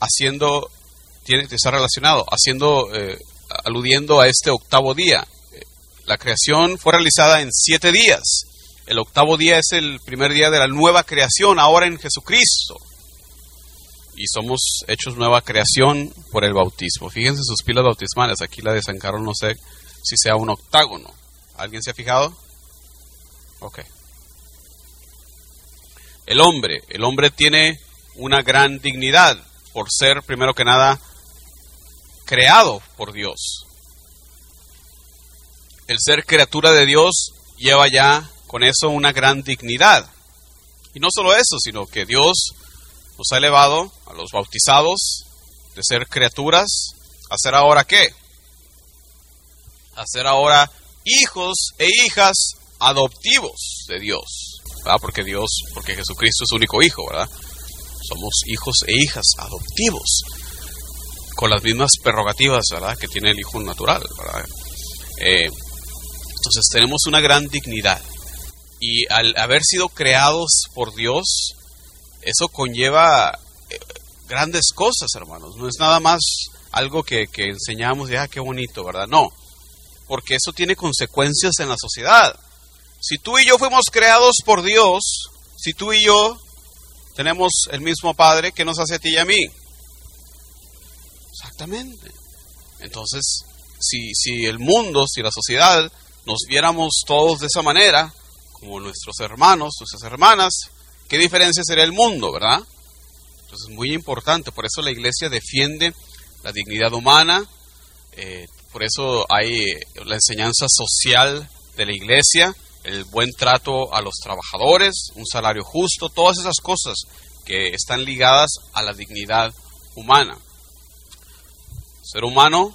haciendo, tiene que estar relacionado, haciendo, eh, aludiendo a este octavo día. La creación fue realizada en siete días. El octavo día es el primer día de la nueva creación, ahora en Jesucristo. Y somos hechos nueva creación por el bautismo. Fíjense sus pilas bautismales. Aquí la de San Carlos no sé si sea un octágono. ¿Alguien se ha fijado? Ok. El hombre. El hombre tiene una gran dignidad por ser, primero que nada, creado por Dios. El ser criatura de Dios lleva ya con eso una gran dignidad. Y no solo eso, sino que Dios nos ha elevado a los bautizados de ser criaturas a ser ahora qué? A ser ahora hijos e hijas adoptivos de Dios. Porque Dios, porque Jesucristo es su único hijo, ¿verdad? Somos hijos e hijas adoptivos. Con las mismas prerrogativas, ¿verdad? Que tiene el hijo natural, ¿verdad? Eh, entonces tenemos una gran dignidad. Y al haber sido creados por Dios, eso conlleva eh, grandes cosas, hermanos. No es nada más algo que, enseñamos de, ah, qué bonito, ¿verdad? No, porque eso tiene consecuencias en la sociedad. Si tú y yo fuimos creados por Dios, si tú y yo tenemos el mismo Padre, ¿qué nos hace a ti y a mí? Exactamente. Entonces, si, si el mundo, si la sociedad nos viéramos todos de esa manera, como nuestros hermanos, nuestras hermanas, ¿qué diferencia sería el mundo, verdad? Entonces es muy importante, por eso la iglesia defiende la dignidad humana, eh, por eso hay la enseñanza social de la iglesia, el buen trato a los trabajadores, un salario justo, todas esas cosas que están ligadas a la dignidad humana. ser humano,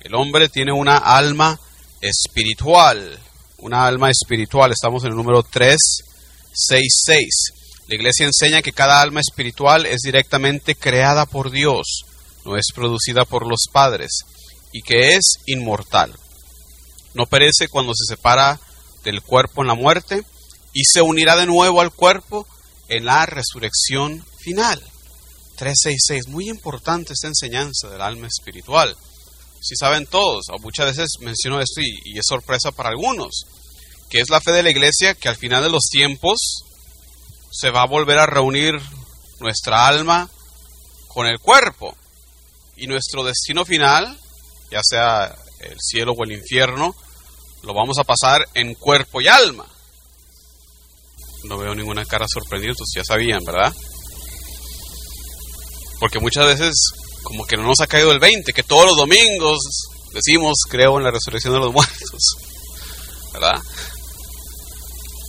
el hombre tiene una alma espiritual, una alma espiritual. Estamos en el número 366. La iglesia enseña que cada alma espiritual es directamente creada por Dios, no es producida por los padres, y que es inmortal. No perece cuando se separa del cuerpo en la muerte y se unirá de nuevo al cuerpo en la resurrección final. 366. Muy importante esta enseñanza del alma espiritual si saben todos, o muchas veces menciono esto y, es sorpresa para algunos, que es la fe de la iglesia que al final de los tiempos se va a volver a reunir nuestra alma con el cuerpo y nuestro destino final, ya sea el cielo o el infierno, lo vamos a pasar en cuerpo y alma. No veo ninguna cara sorprendida, entonces ya sabían, ¿verdad? Porque muchas veces como que no nos ha caído el 20, que todos los domingos decimos, creo en la resurrección de los *laughs* muertos. ¿Verdad?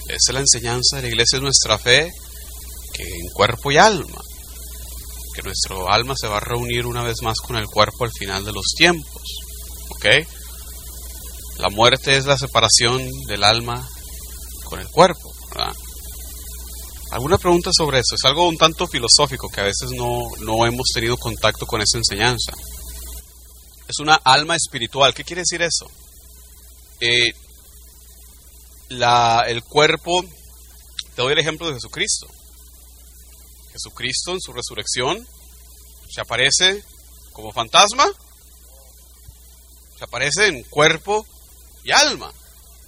Esa es la enseñanza de la iglesia, es nuestra fe, que en cuerpo y alma, que nuestro alma se va a reunir una vez más con el cuerpo al final de los tiempos. ¿Ok? La muerte es la separación del alma con el cuerpo. ¿Alguna pregunta sobre eso? Es algo un tanto filosófico que a veces no, no hemos tenido contacto con esa enseñanza. Es una alma espiritual. ¿Qué quiere decir eso? Eh, el cuerpo, te doy el ejemplo de Jesucristo. Jesucristo en su resurrección se aparece como fantasma, se aparece en cuerpo y alma,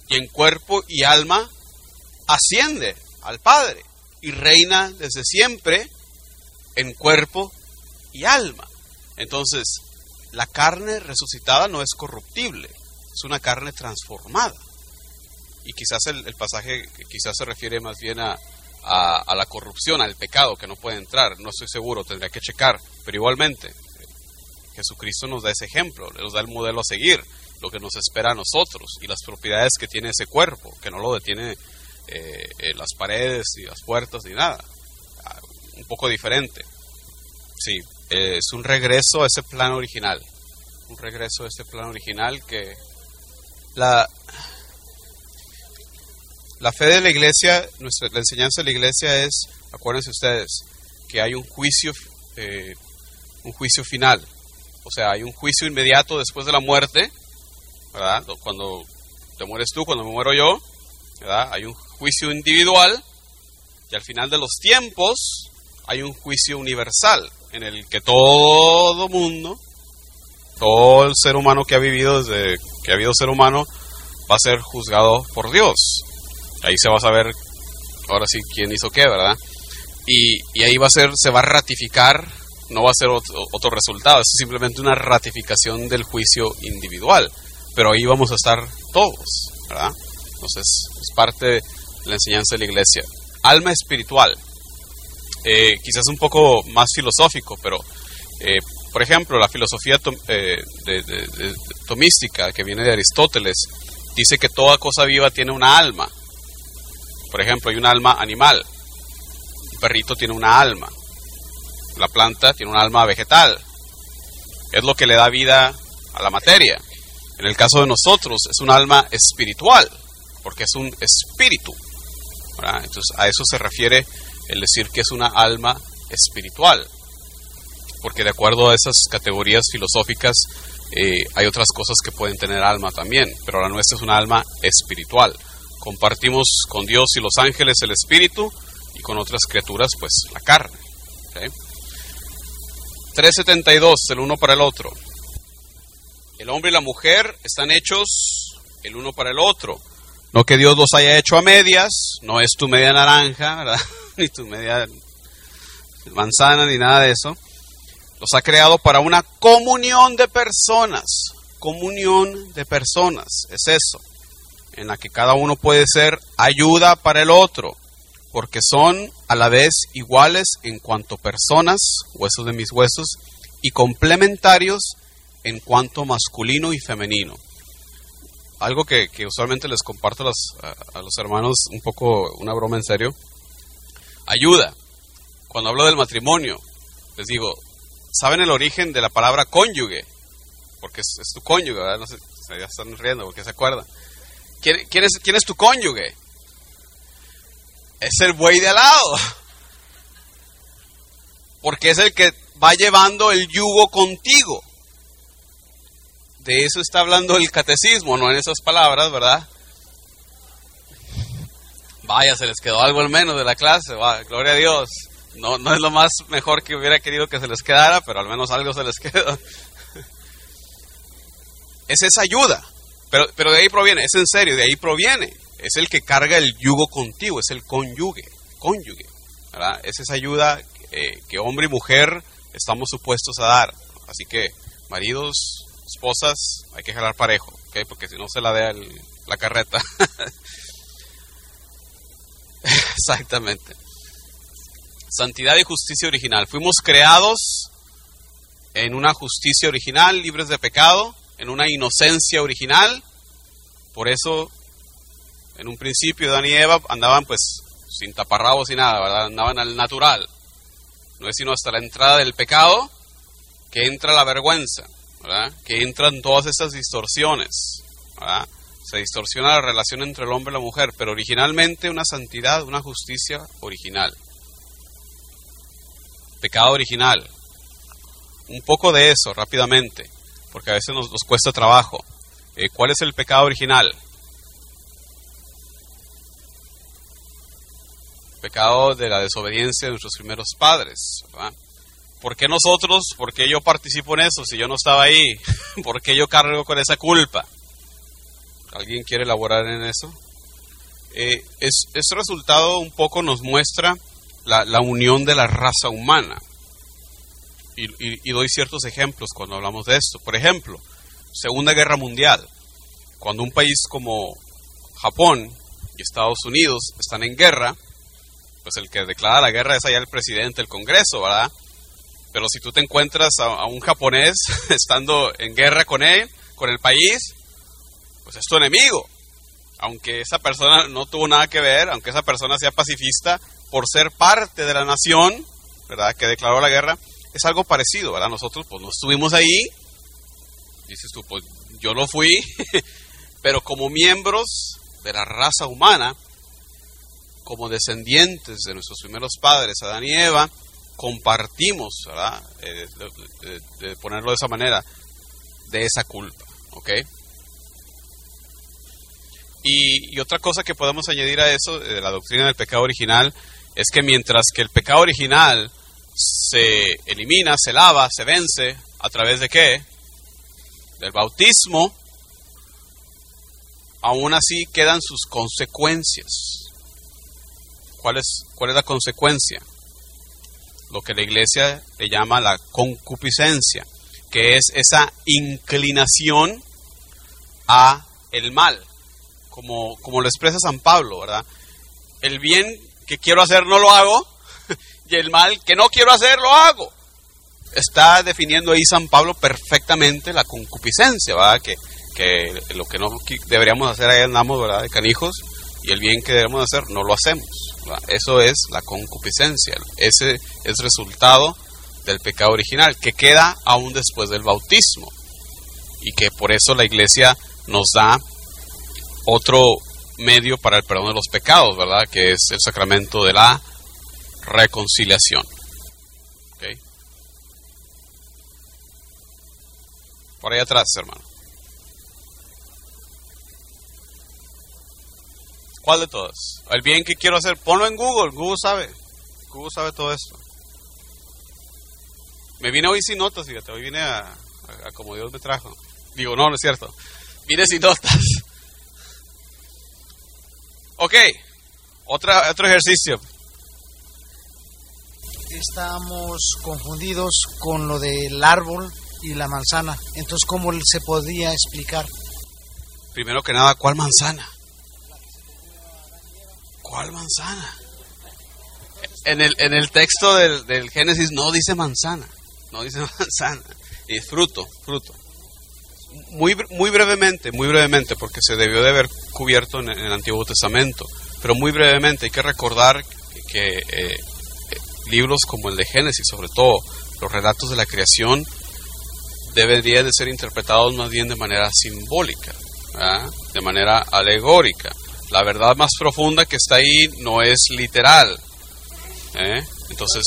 y en cuerpo y alma asciende al Padre y reina desde siempre en cuerpo y alma. Entonces, la carne resucitada no es corruptible, es una carne transformada. Y quizás el, pasaje quizás se refiere más bien a, a, la corrupción, al pecado que no puede entrar. No estoy seguro, tendría que checar. Pero igualmente, Jesucristo nos da ese ejemplo, nos da el modelo a seguir, lo que nos espera a nosotros y las propiedades que tiene ese cuerpo, que no lo detiene eh, eh, las paredes y las puertas ni nada. Ah, un poco diferente. Sí, es un regreso a ese plan original. Un regreso a ese plan original que la, la fe de la iglesia, nuestra, la enseñanza de la iglesia es, acuérdense ustedes, que hay un juicio, eh, un juicio final. O sea, hay un juicio inmediato después de la muerte, ¿verdad? Cuando te mueres tú, cuando me muero yo, ¿verdad? Hay un juicio individual y al final de los tiempos hay un juicio universal en el que todo mundo, todo el ser humano que ha vivido desde que ha habido ser humano, va a ser juzgado por Dios. Ahí se va a saber, ahora sí, quién hizo qué, ¿verdad? Y, y ahí va a ser, se va a ratificar, no va a ser otro, otro resultado, es simplemente una ratificación del juicio individual. Pero ahí vamos a estar todos, ¿verdad? Entonces, es parte de la enseñanza de la iglesia. Alma espiritual. Eh, quizás un poco más filosófico, pero eh, por ejemplo, la filosofía eh, de, de, tomística que viene de Aristóteles dice que toda cosa viva tiene una alma. Por ejemplo, hay un alma animal. Un perrito tiene una alma. La planta tiene un alma vegetal. Es lo que le da vida a la materia. En el caso de nosotros es un alma espiritual, porque es un espíritu. Entonces a eso se refiere el decir que es una alma espiritual. Porque de acuerdo a esas categorías filosóficas eh, hay otras cosas que pueden tener alma también, pero la nuestra es una alma espiritual. Compartimos con Dios y los ángeles el espíritu y con otras criaturas pues la carne. ¿okay? 3.72, el uno para el otro. El hombre y la mujer están hechos el uno para el otro. No que Dios los haya hecho a medias, no es tu media naranja, *laughs* ni tu media manzana, ni nada de eso. Los ha creado para una comunión de personas. Comunión de personas, es eso. En la que cada uno puede ser ayuda para el otro. Porque son a la vez iguales en cuanto personas, huesos de mis huesos, y complementarios en cuanto masculino y femenino. Algo que, que usualmente les comparto a los, a, a los hermanos, un poco una broma en serio. Ayuda. Cuando hablo del matrimonio, les digo, ¿saben el origen de la palabra cónyuge? Porque es, es tu cónyuge, ¿verdad? Ya están riendo porque se acuerdan. ¿Quién, quién, es, ¿Quién es tu cónyuge? Es el buey de al lado. Porque es el que va llevando el yugo contigo. De eso está hablando el catecismo, no en esas palabras, ¿verdad? Vaya, se les quedó algo al menos de la clase, va, gloria a Dios. No, no es lo más mejor que hubiera querido que se les quedara, pero al menos algo se les *laughs* quedó. Es esa ayuda, pero, pero de ahí proviene, es en serio, de ahí proviene. Es el que carga el yugo contigo, es el cónyuge, cónyuge. Es esa ayuda eh, que hombre y mujer estamos supuestos a dar. Así que, maridos, esposas, hay que jalar parejo, ¿okay? porque si no se la el, la carreta. *laughs* Exactamente. Santidad y justicia original. Fuimos creados en una justicia original, libres de pecado, en una inocencia original. Por eso, en un principio, Dan y Eva andaban pues sin taparrabos y nada, ¿verdad? Andaban al natural. No es sino hasta la entrada del pecado que entra la vergüenza, ¿verdad? Que entran todas esas distorsiones, ¿verdad? Se distorsiona la relación entre el hombre y la mujer, pero originalmente una santidad, una justicia original. Pecado original. Un poco de eso, rápidamente, porque a veces nos, cuesta trabajo. Eh, ¿Cuál es el pecado original? Pecado de la desobediencia de nuestros primeros padres. ¿Por qué nosotros? ¿Por qué yo participo en eso si yo no estaba ahí? *laughs* ¿Por qué yo cargo con esa culpa? ¿Alguien quiere elaborar en eso? Es, este resultado un poco nos muestra la unión de la raza humana. Y, doy ciertos ejemplos cuando hablamos de esto. Por ejemplo, Segunda Guerra Mundial. Cuando un país como Japón y Estados Unidos están en guerra, pues el que declara la guerra es allá el presidente del Congreso, ¿verdad? Pero si tú te encuentras a un japonés *laughs* estando en guerra con él, con el país, pues es tu enemigo. Aunque esa persona no tuvo nada que ver, aunque esa persona sea pacifista, por ser parte de la nación, ¿verdad? Que declaró la guerra, es algo parecido, ¿verdad? Nosotros pues no estuvimos ahí, dices tú, pues yo no fui, *laughs* pero como miembros de la raza humana, como descendientes de nuestros primeros padres, Adán y Eva, compartimos, ¿verdad? Eh, de, ponerlo de esa manera, de esa culpa, ¿ok? Y, y otra cosa que podemos añadir a eso, de la doctrina del pecado original, es que mientras que el pecado original se elimina, se lava, se vence, ¿a través de qué? Del bautismo, aún así quedan sus consecuencias. ¿Cuál es, cuál es la consecuencia? Lo que la iglesia le llama la concupiscencia, que es esa inclinación a el mal, como, como lo expresa San Pablo, ¿verdad? El bien que quiero hacer no lo hago, y el mal que no quiero hacer lo hago. Está definiendo ahí San Pablo perfectamente la concupiscencia, ¿verdad? Que, que lo que no deberíamos hacer ahí andamos, ¿verdad? De canijos, y el bien que debemos hacer no lo hacemos. Eso es la concupiscencia. Ese es resultado del pecado original, que queda aún después del bautismo. Y que por eso la iglesia nos da otro medio para el perdón de los pecados, ¿verdad? Que es el sacramento de la reconciliación. ¿Ok? Por ahí atrás, hermano. ¿Cuál de todas? El bien que quiero hacer, ponlo en Google, Google sabe. Google sabe todo esto. Me vine hoy sin notas, fíjate, hoy vine a como Dios me trajo. Digo, no, no es cierto. Vine sin notas. *laughs* Ok, otra, otro ejercicio. Estamos confundidos con lo del árbol y la manzana. Entonces, ¿cómo se podría explicar? Primero que nada, ¿cuál manzana? ¿Cuál manzana? En el, en el texto del, del Génesis no dice manzana, no dice *laughs* manzana, y fruto, fruto. Muy, muy brevemente, muy brevemente, porque se debió de haber cubierto en, el Antiguo Testamento, pero muy brevemente hay que recordar que, eh, libros como el de Génesis, sobre todo los relatos de la creación, deberían de ser interpretados más bien de manera simbólica, de manera alegórica. La verdad más profunda que está ahí no es literal. ¿eh? Entonces,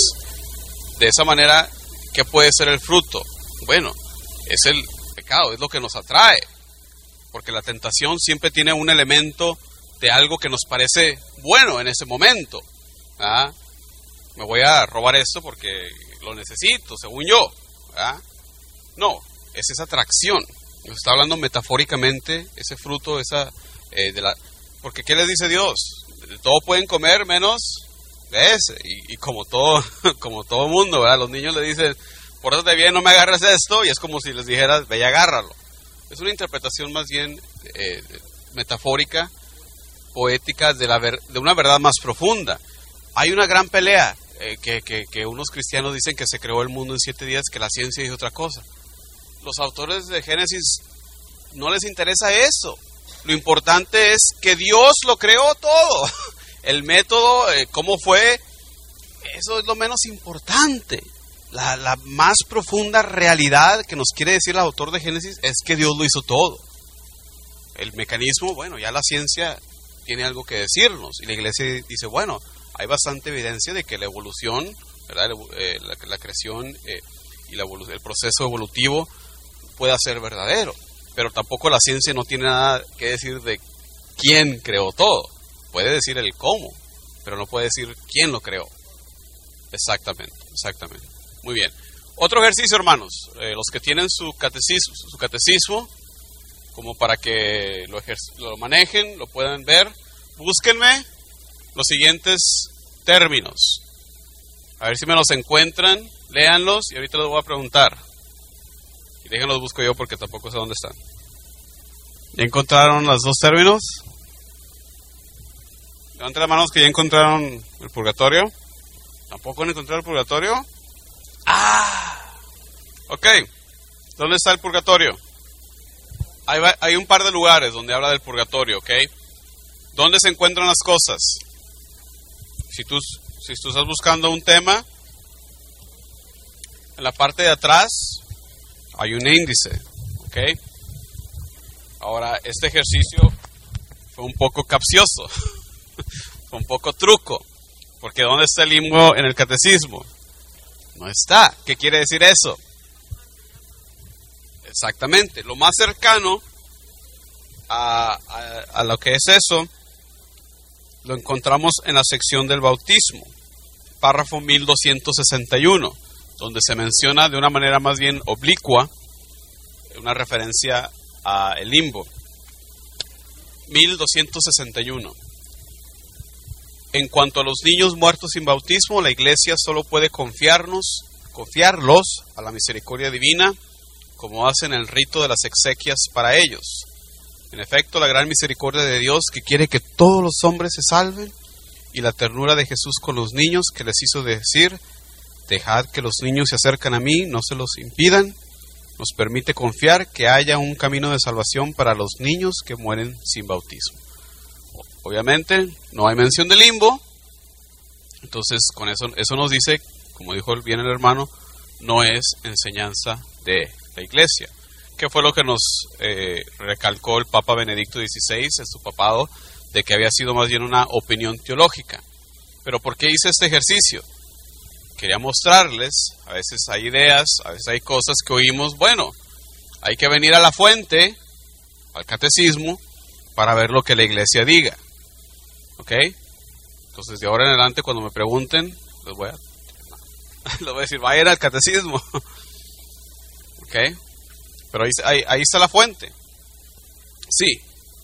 de esa manera, ¿qué puede ser el fruto? Bueno, es el pecado, es lo que nos atrae. Porque la tentación siempre tiene un elemento de algo que nos parece bueno en ese momento. Me voy a robar esto porque lo necesito, según yo. ¿verdad? No, es esa atracción. Nos está hablando metafóricamente ese fruto, esa eh. Porque qué les dice Dios? De todo pueden comer menos de ese. Y, como todo, *laughs* como todo mundo, ¿verdad? Los niños le dicen, por eso te viene, no me agarres esto, y es como si les dijeras, ve y agárralo. Es una interpretación más bien eh, metafórica, poética de la ver- de una verdad más profunda. Hay una gran pelea eh, que, que, unos cristianos dicen que se creó el mundo en siete días, que la ciencia dice otra cosa. Los autores de Génesis no les interesa eso. Lo importante es que Dios lo creó todo. *laughs* El método, eh, cómo fue, eso es lo menos importante. La, la más profunda realidad que nos quiere decir el autor de Génesis es que Dios lo hizo todo. El mecanismo, bueno, ya la ciencia tiene algo que decirnos. Y la iglesia dice, bueno, hay bastante evidencia de que la evolución, ¿verdad? Eh, la, la creación eh, y la evolu- el proceso evolutivo pueda ser verdadero. Pero tampoco la ciencia no tiene nada que decir de quién creó todo. Puede decir el cómo, pero no puede decir quién lo creó. Exactamente, exactamente. Muy bien. Otro ejercicio, hermanos. Eh, los que tienen su catecismo, su catecismo como para que lo, lo manejen, lo puedan ver, búsquenme los siguientes términos. A ver si me los encuentran, léanlos y ahorita les voy a preguntar. Y déjenlos busco yo porque tampoco sé dónde están. ¿Ya encontraron los dos términos? Levanten las manos que ya encontraron el purgatorio. ¿Tampoco han encontrado el purgatorio? ¡Ah! Ok. ¿Dónde está el purgatorio? Hay, hay un par de lugares donde habla del purgatorio, ¿ok? ¿Dónde se encuentran las cosas? Si tú, si tú estás buscando un tema, en la parte de atrás hay un índice, ¿ok? Ahora, este ejercicio fue un poco capcioso, *laughs* fue un poco truco, porque ¿dónde está el limbo en el catecismo? No está. ¿Qué quiere decir eso? Exactamente. Lo más cercano a, a- a lo que es eso lo encontramos en la sección del bautismo, párrafo 1261, donde se menciona de una manera más bien oblicua una referencia a el limbo. 1261. En cuanto a los niños muertos sin bautismo, la iglesia solo puede confiarnos, confiarlos a la misericordia divina, como hacen el rito de las exequias para ellos. En efecto, la gran misericordia de Dios que quiere que todos los hombres se salven y la ternura de Jesús con los niños que les hizo decir, dejad que los niños se acercan a mí, no se los impidan, nos permite confiar que haya un camino de salvación para los niños que mueren sin bautismo. Obviamente no hay mención de limbo, entonces con eso, eso nos dice, como dijo bien el hermano, no es enseñanza de la iglesia. Que fue lo que nos eh, recalcó el Papa Benedicto XVI su papado, de que había sido más bien una opinión teológica. Pero ¿por qué hice este ejercicio? Quería mostrarles, a veces hay ideas, a veces hay cosas que oímos, bueno, hay que venir a la fuente, al catecismo, para ver lo que la iglesia diga. ¿Ok? Entonces de ahora en adelante cuando me pregunten, les voy a, *laughs* les voy a decir, vayan al catecismo. *laughs* ¿Ok? Pero ahí, ahí, ahí está la fuente. Sí,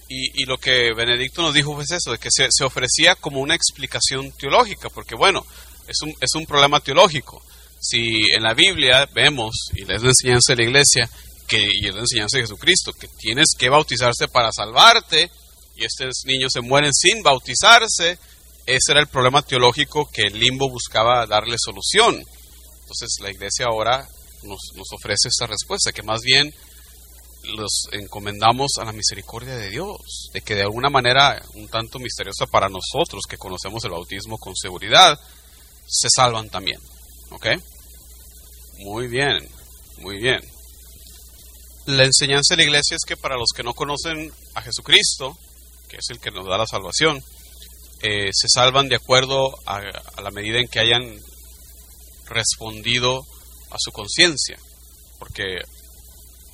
y, y, lo que Benedicto nos dijo fue eso, de que se, se, ofrecía como una explicación teológica, porque bueno, es un, es un problema teológico. Si en la Biblia vemos, y es la enseñanza de la iglesia, que, y es la enseñanza de Jesucristo, que tienes que bautizarse para salvarte, y estos niños se mueren sin bautizarse, ese era el problema teológico que el limbo buscaba darle solución. Entonces la iglesia ahora nos, ofrece esta respuesta, que más bien los encomendamos a la misericordia de Dios, de que de alguna manera un tanto misteriosa para nosotros que conocemos el bautismo con seguridad, se salvan también. ¿Ok? Muy bien, muy bien. La enseñanza de la iglesia es que para los que no conocen a Jesucristo, que es el que nos da la salvación, eh, se salvan de acuerdo a la medida en que hayan respondido a su conciencia, porque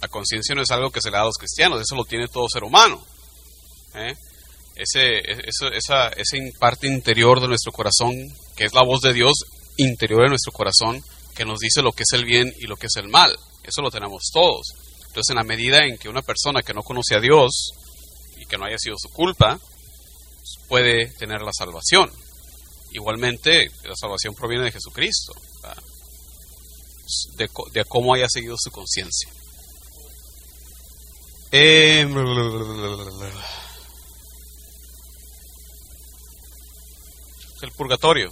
la conciencia no es algo que se le da a los cristianos, eso lo tiene todo ser humano. ¿eh? Ese, eso, esa, esa parte interior de nuestro corazón, que es la voz de Dios interior de nuestro corazón, que nos dice lo que es el bien y lo que es el mal. Eso lo tenemos todos. Entonces, en la medida en que una persona que no conoce a Dios y que no haya sido su culpa, puede tener la salvación. Igualmente, la salvación proviene de Jesucristo, de, de cómo haya seguido su conciencia. Eh, el purgatorio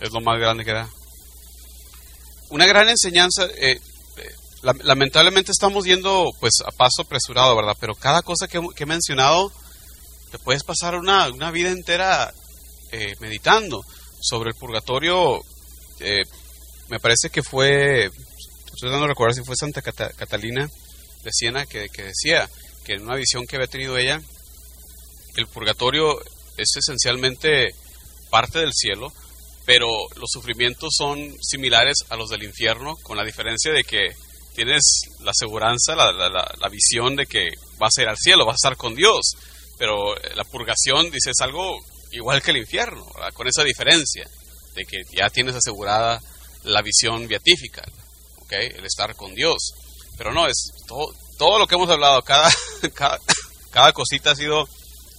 es lo más grande que da. Una gran enseñanza, eh, eh, lamentablemente estamos yendo pues a paso apresurado, ¿verdad? Pero cada cosa que, que he mencionado, te puedes pasar una, una vida entera eh, meditando sobre el purgatorio. me parece que fue, estoy dando a recordar si fue Santa Cata, Catalina de Siena que, que decía que en una visión que había tenido ella, el purgatorio es esencialmente parte del cielo, pero los sufrimientos son similares a los del infierno, con la diferencia de que tienes la aseguranza, la, la, la, visión de que vas a ir al cielo, vas a estar con Dios, pero la purgación, dice, es algo igual que el infierno, ¿verdad? con esa diferencia, de que ya tienes asegurada la visión beatífica, ¿okay? el estar con Dios. Pero no, es todo, todo lo que hemos hablado, cada, *laughs* cada, cada cosita ha sido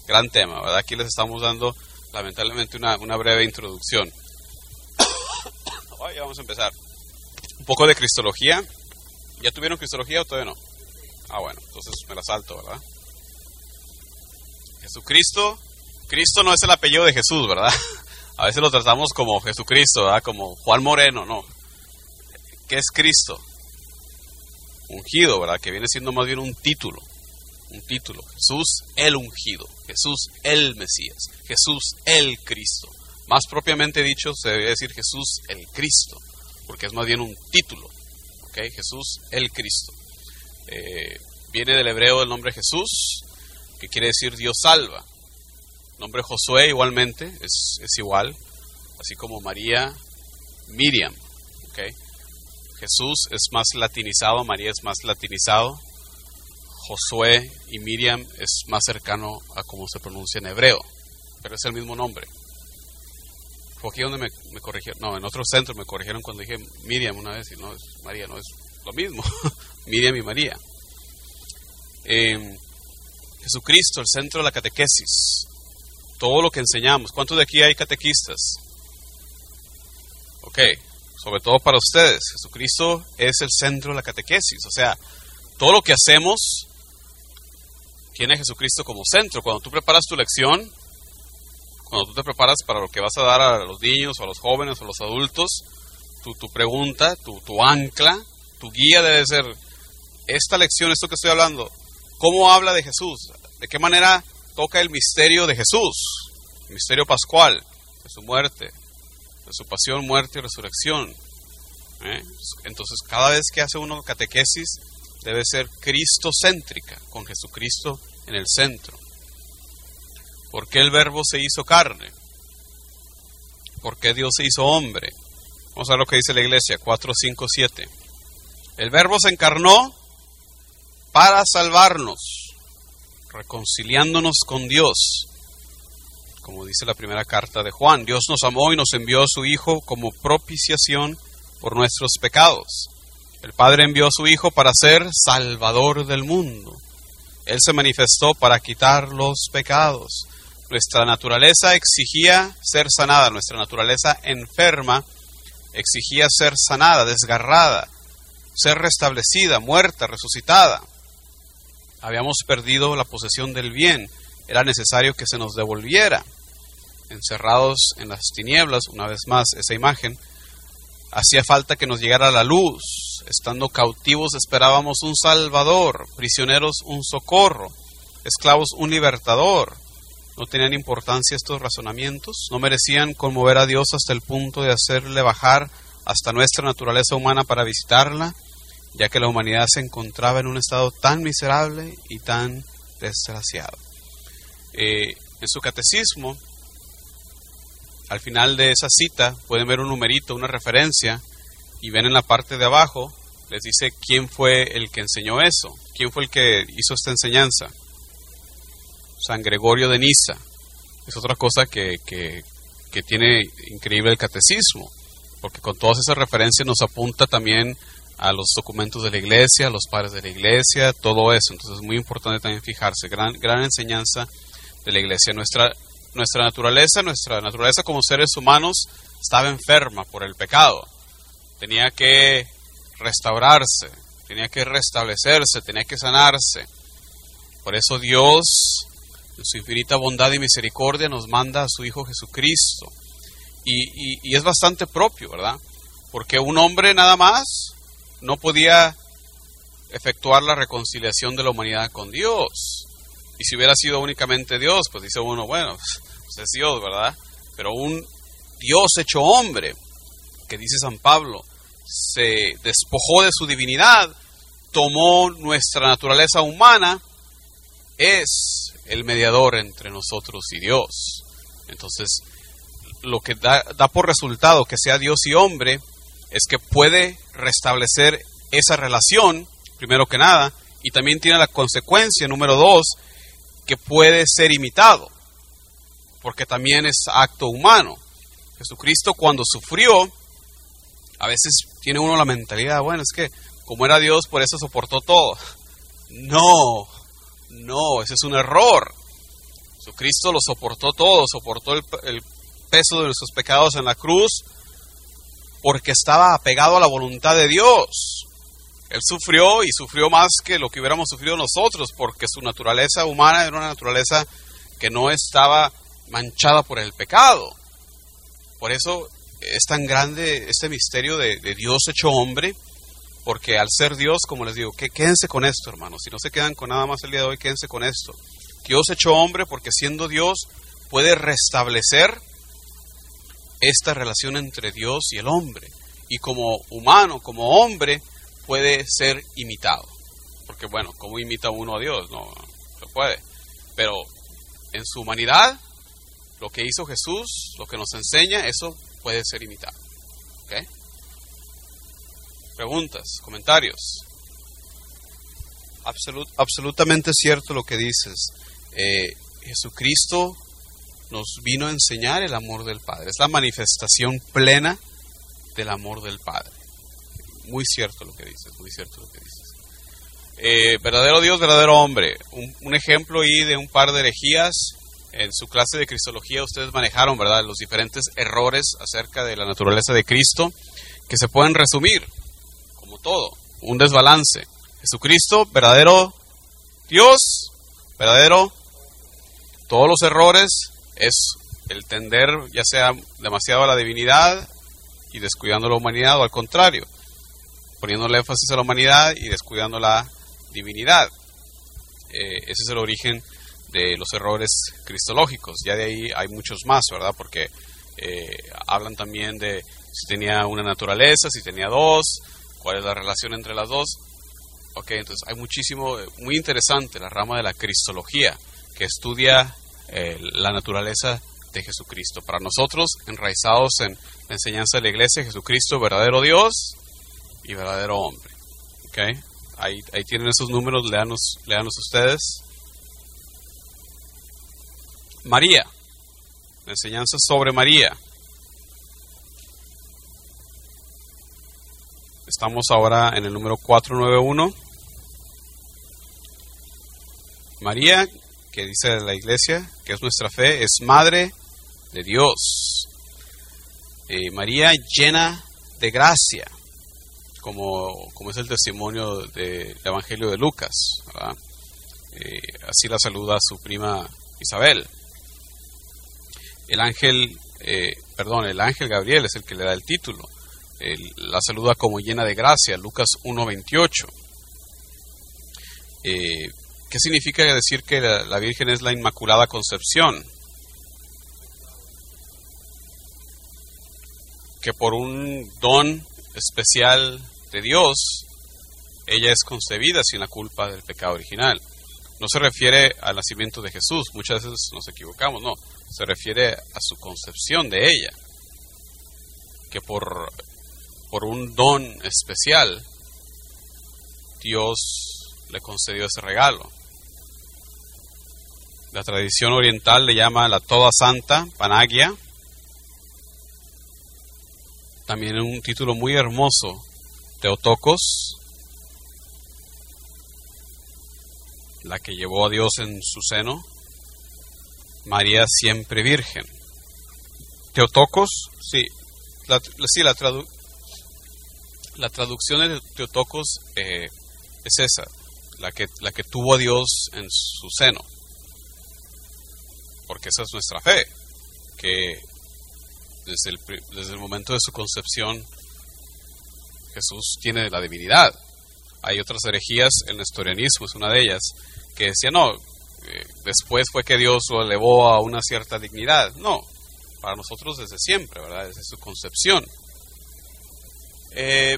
gran tema, ¿verdad? Aquí les estamos dando lamentablemente una, una breve introducción. *coughs* ya vamos a empezar. Un poco de cristología. ¿Ya tuvieron cristología o todavía no? Ah, bueno, entonces me la salto, ¿verdad? Jesucristo, Cristo no es el apellido de Jesús, ¿verdad? *laughs* A veces lo tratamos como Jesucristo, ¿verdad? Como Juan Moreno, no. ¿Qué es Cristo? Ungido, ¿verdad? Que viene siendo más bien un título. Un título. Jesús el ungido. Jesús el Mesías. Jesús el Cristo. Más propiamente dicho, se debe decir Jesús el Cristo, porque es más bien un título. ¿Ok? Jesús el Cristo. Eh, viene del hebreo el nombre Jesús, que quiere decir Dios salva. Nombre Josué igualmente es, es igual, así como María, Miriam. ¿okay? Jesús es más latinizado, María es más latinizado, Josué y Miriam es más cercano a cómo se pronuncia en hebreo, pero es el mismo nombre. Fue aquí donde me, me, corrigieron, no, en otro centro me corrigieron cuando dije Miriam una vez y no es María, no es lo mismo, *laughs* Miriam y María. Eh, Jesucristo, el centro de la catequesis, todo lo que enseñamos. ¿Cuántos de aquí hay catequistas? Ok, sobre todo para ustedes, Jesucristo es el centro de la catequesis, o sea, todo lo que hacemos tiene a Jesucristo como centro. Cuando tú preparas tu lección, cuando tú te preparas para lo que vas a dar a los niños o a los jóvenes o a los adultos, tu, pregunta, tu, tu ancla, tu guía debe ser, esta lección, esto que estoy hablando, ¿cómo habla de Jesús? ¿De qué manera toca el misterio de Jesús? El misterio pascual, de su muerte, de su pasión, muerte y resurrección. ¿Eh? Entonces, cada vez que hace uno catequesis, debe ser cristocéntrica, con Jesucristo en el centro. ¿Por qué el verbo se hizo carne? ¿Por qué Dios se hizo hombre? Vamos a ver lo que dice la iglesia, 4, 5, 7. El verbo se encarnó para salvarnos, reconciliándonos con Dios. Como dice la primera carta de Juan, Dios nos amó y nos envió a su Hijo como propiciación por nuestros pecados. El Padre envió a su Hijo para ser Salvador del mundo. Él se manifestó para quitar los pecados. Nuestra naturaleza exigía ser sanada, nuestra naturaleza enferma exigía ser sanada, desgarrada, ser restablecida, muerta, resucitada. Habíamos perdido la posesión del bien, era necesario que se nos devolviera. Encerrados en las tinieblas, una vez más esa imagen, hacía falta que nos llegara la luz. Estando cautivos esperábamos un Salvador, prisioneros un socorro, esclavos un libertador. No tenían importancia estos razonamientos, no merecían conmover a Dios hasta el punto de hacerle bajar hasta nuestra naturaleza humana para visitarla, ya que la humanidad se encontraba en un estado tan miserable y tan desgraciado. Eh, en su catecismo, al final de esa cita, pueden ver un numerito, una referencia, y ven en la parte de abajo, les dice quién fue el que enseñó eso, quién fue el que hizo esta enseñanza. San Gregorio de Niza. Es otra cosa que, que, que tiene increíble el catecismo, porque con todas esas referencias nos apunta también a los documentos de la iglesia, a los padres de la iglesia, todo eso. Entonces es muy importante también fijarse. Gran, gran enseñanza de la iglesia. Nuestra, nuestra naturaleza, nuestra naturaleza como seres humanos estaba enferma por el pecado. Tenía que restaurarse, tenía que restablecerse, tenía que sanarse. Por eso Dios, en su infinita bondad y misericordia, nos manda a su Hijo Jesucristo. Y, y, y es bastante propio, ¿verdad? Porque un hombre nada más no podía efectuar la reconciliación de la humanidad con Dios. Y si hubiera sido únicamente Dios, pues dice uno, bueno, pues es Dios, ¿verdad? Pero un Dios hecho hombre, que dice San Pablo, se despojó de su divinidad, tomó nuestra naturaleza humana, es el mediador entre nosotros y Dios. Entonces, lo que da, da por resultado que sea Dios y hombre es que puede restablecer esa relación, primero que nada, y también tiene la consecuencia, número dos, que puede ser imitado, porque también es acto humano. Jesucristo cuando sufrió, a veces tiene uno la mentalidad, bueno, es que como era Dios, por eso soportó todo. No, no, ese es un error. Jesucristo lo soportó todo, soportó el, el peso de nuestros pecados en la cruz, porque estaba apegado a la voluntad de Dios. Él sufrió y sufrió más que lo que hubiéramos sufrido nosotros, porque su naturaleza humana era una naturaleza que no estaba manchada por el pecado. Por eso es tan grande este misterio de, Dios hecho hombre, porque al ser Dios, como les digo, que quédense con esto, hermanos. Si no se quedan con nada más el día de hoy, quédense con esto. Dios hecho hombre, porque siendo Dios puede restablecer esta relación entre Dios y el hombre. Y como humano, como hombre, puede ser imitado. Porque bueno, ¿cómo imita uno a Dios? No, no se puede. Pero en su humanidad, lo que hizo Jesús, lo que nos enseña, eso puede ser imitado. ¿Ok? Preguntas, comentarios. Absolut, absolutamente cierto lo que dices. Eh, Jesucristo nos vino a enseñar el amor del Padre. Es la manifestación plena del amor del Padre. Muy cierto lo que dices, muy cierto lo que dices. Eh, verdadero Dios, verdadero hombre. Un, ejemplo ahí de un par de herejías. En su clase de Cristología ustedes manejaron, ¿verdad?, los diferentes errores acerca de la naturaleza de Cristo que se pueden resumir como todo, un desbalance. Jesucristo, verdadero Dios, verdadero, todos los errores es el tender ya sea demasiado a la divinidad y descuidando la humanidad o al contrario, poniéndole énfasis a la humanidad y descuidando la divinidad. Eh, ese es el origen de los errores cristológicos. Ya de ahí hay muchos más, ¿verdad? Porque eh, hablan también de si tenía una naturaleza, si tenía dos, cuál es la relación entre las dos. Ok, entonces hay muchísimo, muy interesante la rama de la cristología, que estudia eh, la naturaleza de Jesucristo. Para nosotros, enraizados en la enseñanza de la iglesia, Jesucristo, verdadero Dios y verdadero hombre. Ok, ahí, ahí tienen esos números, leanos, leanos ustedes. María, la enseñanza sobre María. Estamos ahora en el número 491. María, que dice la iglesia, que es nuestra fe, es madre de Dios. Eh, María llena de gracia, como, como es el testimonio del Evangelio de Lucas. Eh, así la saluda su prima Isabel. El ángel, eh, perdón, el ángel Gabriel es el que le da el título. La saluda como llena de gracia, Lucas 1.28. Eh, ¿Qué significa decir que la, Virgen es la Inmaculada Concepción? Que por un don especial de Dios, ella es concebida sin la culpa del pecado original. No se refiere al nacimiento de Jesús, muchas veces nos equivocamos, no, se refiere a su concepción de ella, que por, por un don especial Dios le concedió ese regalo. La tradición oriental le llama la Toda Santa, Panagia. También un título muy hermoso, Teotocos, la que llevó a Dios en su seno, María siempre virgen. Teotocos, sí, la, sí, la, la traducción de Teotocos eh, es esa, la que, la que tuvo a Dios en su seno porque esa es nuestra fe, que desde el, desde el momento de su concepción Jesús tiene la divinidad. Hay otras herejías, el nestorianismo es una de ellas, que decía, no, eh, después fue que Dios lo elevó a una cierta dignidad. No, para nosotros desde siempre, ¿verdad? Desde su concepción. Eh,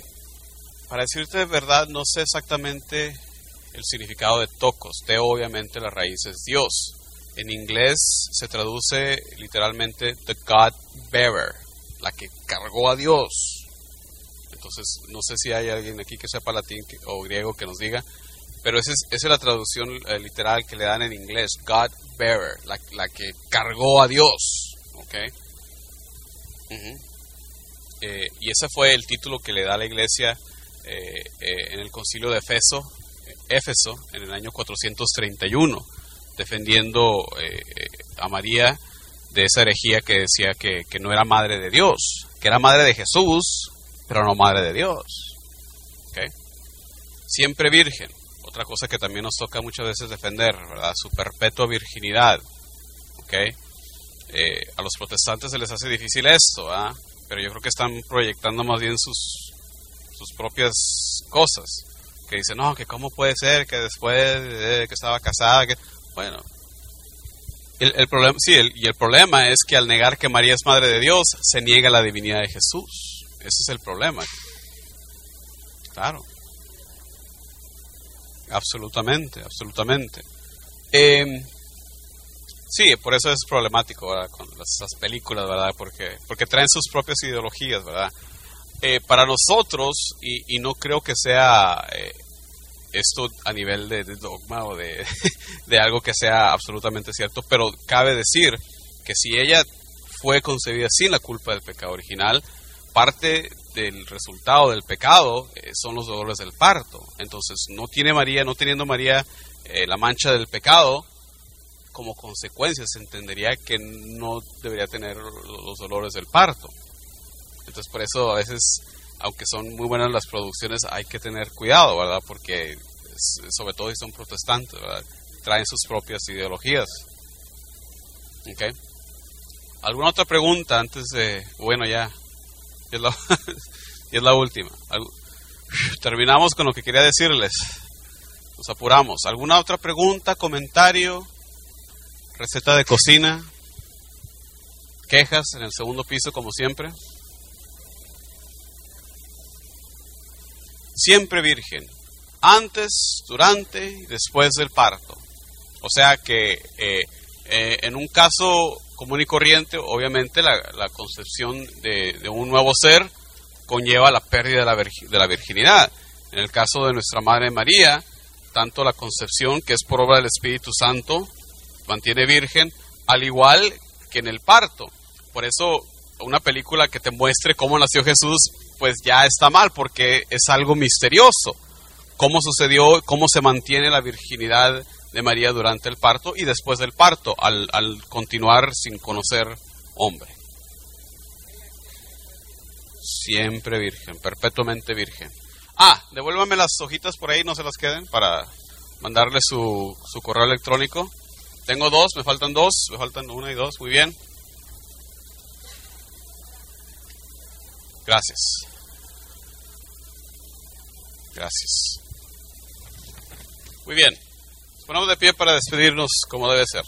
para decirte de verdad, no sé exactamente el significado de tocos. Teo, obviamente, la raíz es Dios. En inglés se traduce literalmente the God bearer, la que cargó a Dios. Entonces, no sé si hay alguien aquí que sepa latín o griego que nos diga, pero esa es, la traducción eh, literal que le dan en inglés, God bearer, la, que cargó a Dios. ¿okay? Eh, y ese fue el título que le da la iglesia eh, en el concilio de Efeso, Éfeso, en el año 431 defendiendo eh, a María de esa herejía que decía que, que, no era madre de Dios, que era madre de Jesús, pero no madre de Dios. ¿Okay? Siempre virgen, otra cosa que también nos toca muchas veces defender, ¿verdad? Su perpetua virginidad. Eh, a los protestantes se les hace difícil esto, ¿ah? pero yo creo que están proyectando más bien sus, sus propias cosas. Que dicen, no, que cómo puede ser que después de que estaba casada, que... Bueno, el, problema, sí, el- y el problema es que al negar que María es madre de Dios, se niega la divinidad de Jesús. Ese es el problema. Claro. Absolutamente, absolutamente. Eh, sí, por eso es problemático ¿verdad? con las, las películas, ¿verdad? Porque, porque traen sus propias ideologías, ¿verdad? Eh, para nosotros, y, y no creo que sea eh, esto a nivel de, dogma o de, *laughs* de algo que sea absolutamente cierto, pero cabe decir que si ella fue concebida sin la culpa del pecado original, parte del resultado del pecado eh, son los dolores del parto. Entonces, no tiene María, no teniendo María eh, la mancha del pecado, como consecuencia se entendería que no debería tener los dolores del parto. Entonces, por eso a veces, aunque son muy buenas las producciones, hay que tener cuidado, ¿verdad? Porque, sobre todo si son protestantes, ¿verdad? Traen sus propias ideologías. ¿Ok? ¿Alguna otra pregunta antes de... Bueno, ya. Ya es la, *laughs* ya es la última. *laughs* Terminamos con lo que quería decirles. Nos apuramos. ¿Alguna otra pregunta, comentario? Receta de cocina. Quejas en el segundo piso, como siempre. Siempre virgen. Antes, durante y después del parto. O sea que eh, eh, en un caso común y corriente, obviamente la, concepción de, un nuevo ser conlleva la pérdida de la, de la virginidad. En el caso de nuestra Madre María, tanto la concepción, que es por obra del Espíritu Santo, mantiene virgen, al igual que en el parto. Por eso una película que te muestre cómo nació Jesús, pues ya está mal, porque es algo misterioso. Cómo sucedió, cómo se mantiene la virginidad de María durante el parto y después del parto, al, continuar sin conocer hombre. Siempre virgen, perpetuamente virgen. Ah, devuélvame las hojitas por ahí, no se las queden, para mandarle su, su correo electrónico. Tengo dos, me faltan dos, me faltan una y dos, muy bien. Gracias. Gracias. Muy bien. Ponemos de pie para despedirnos como debe ser.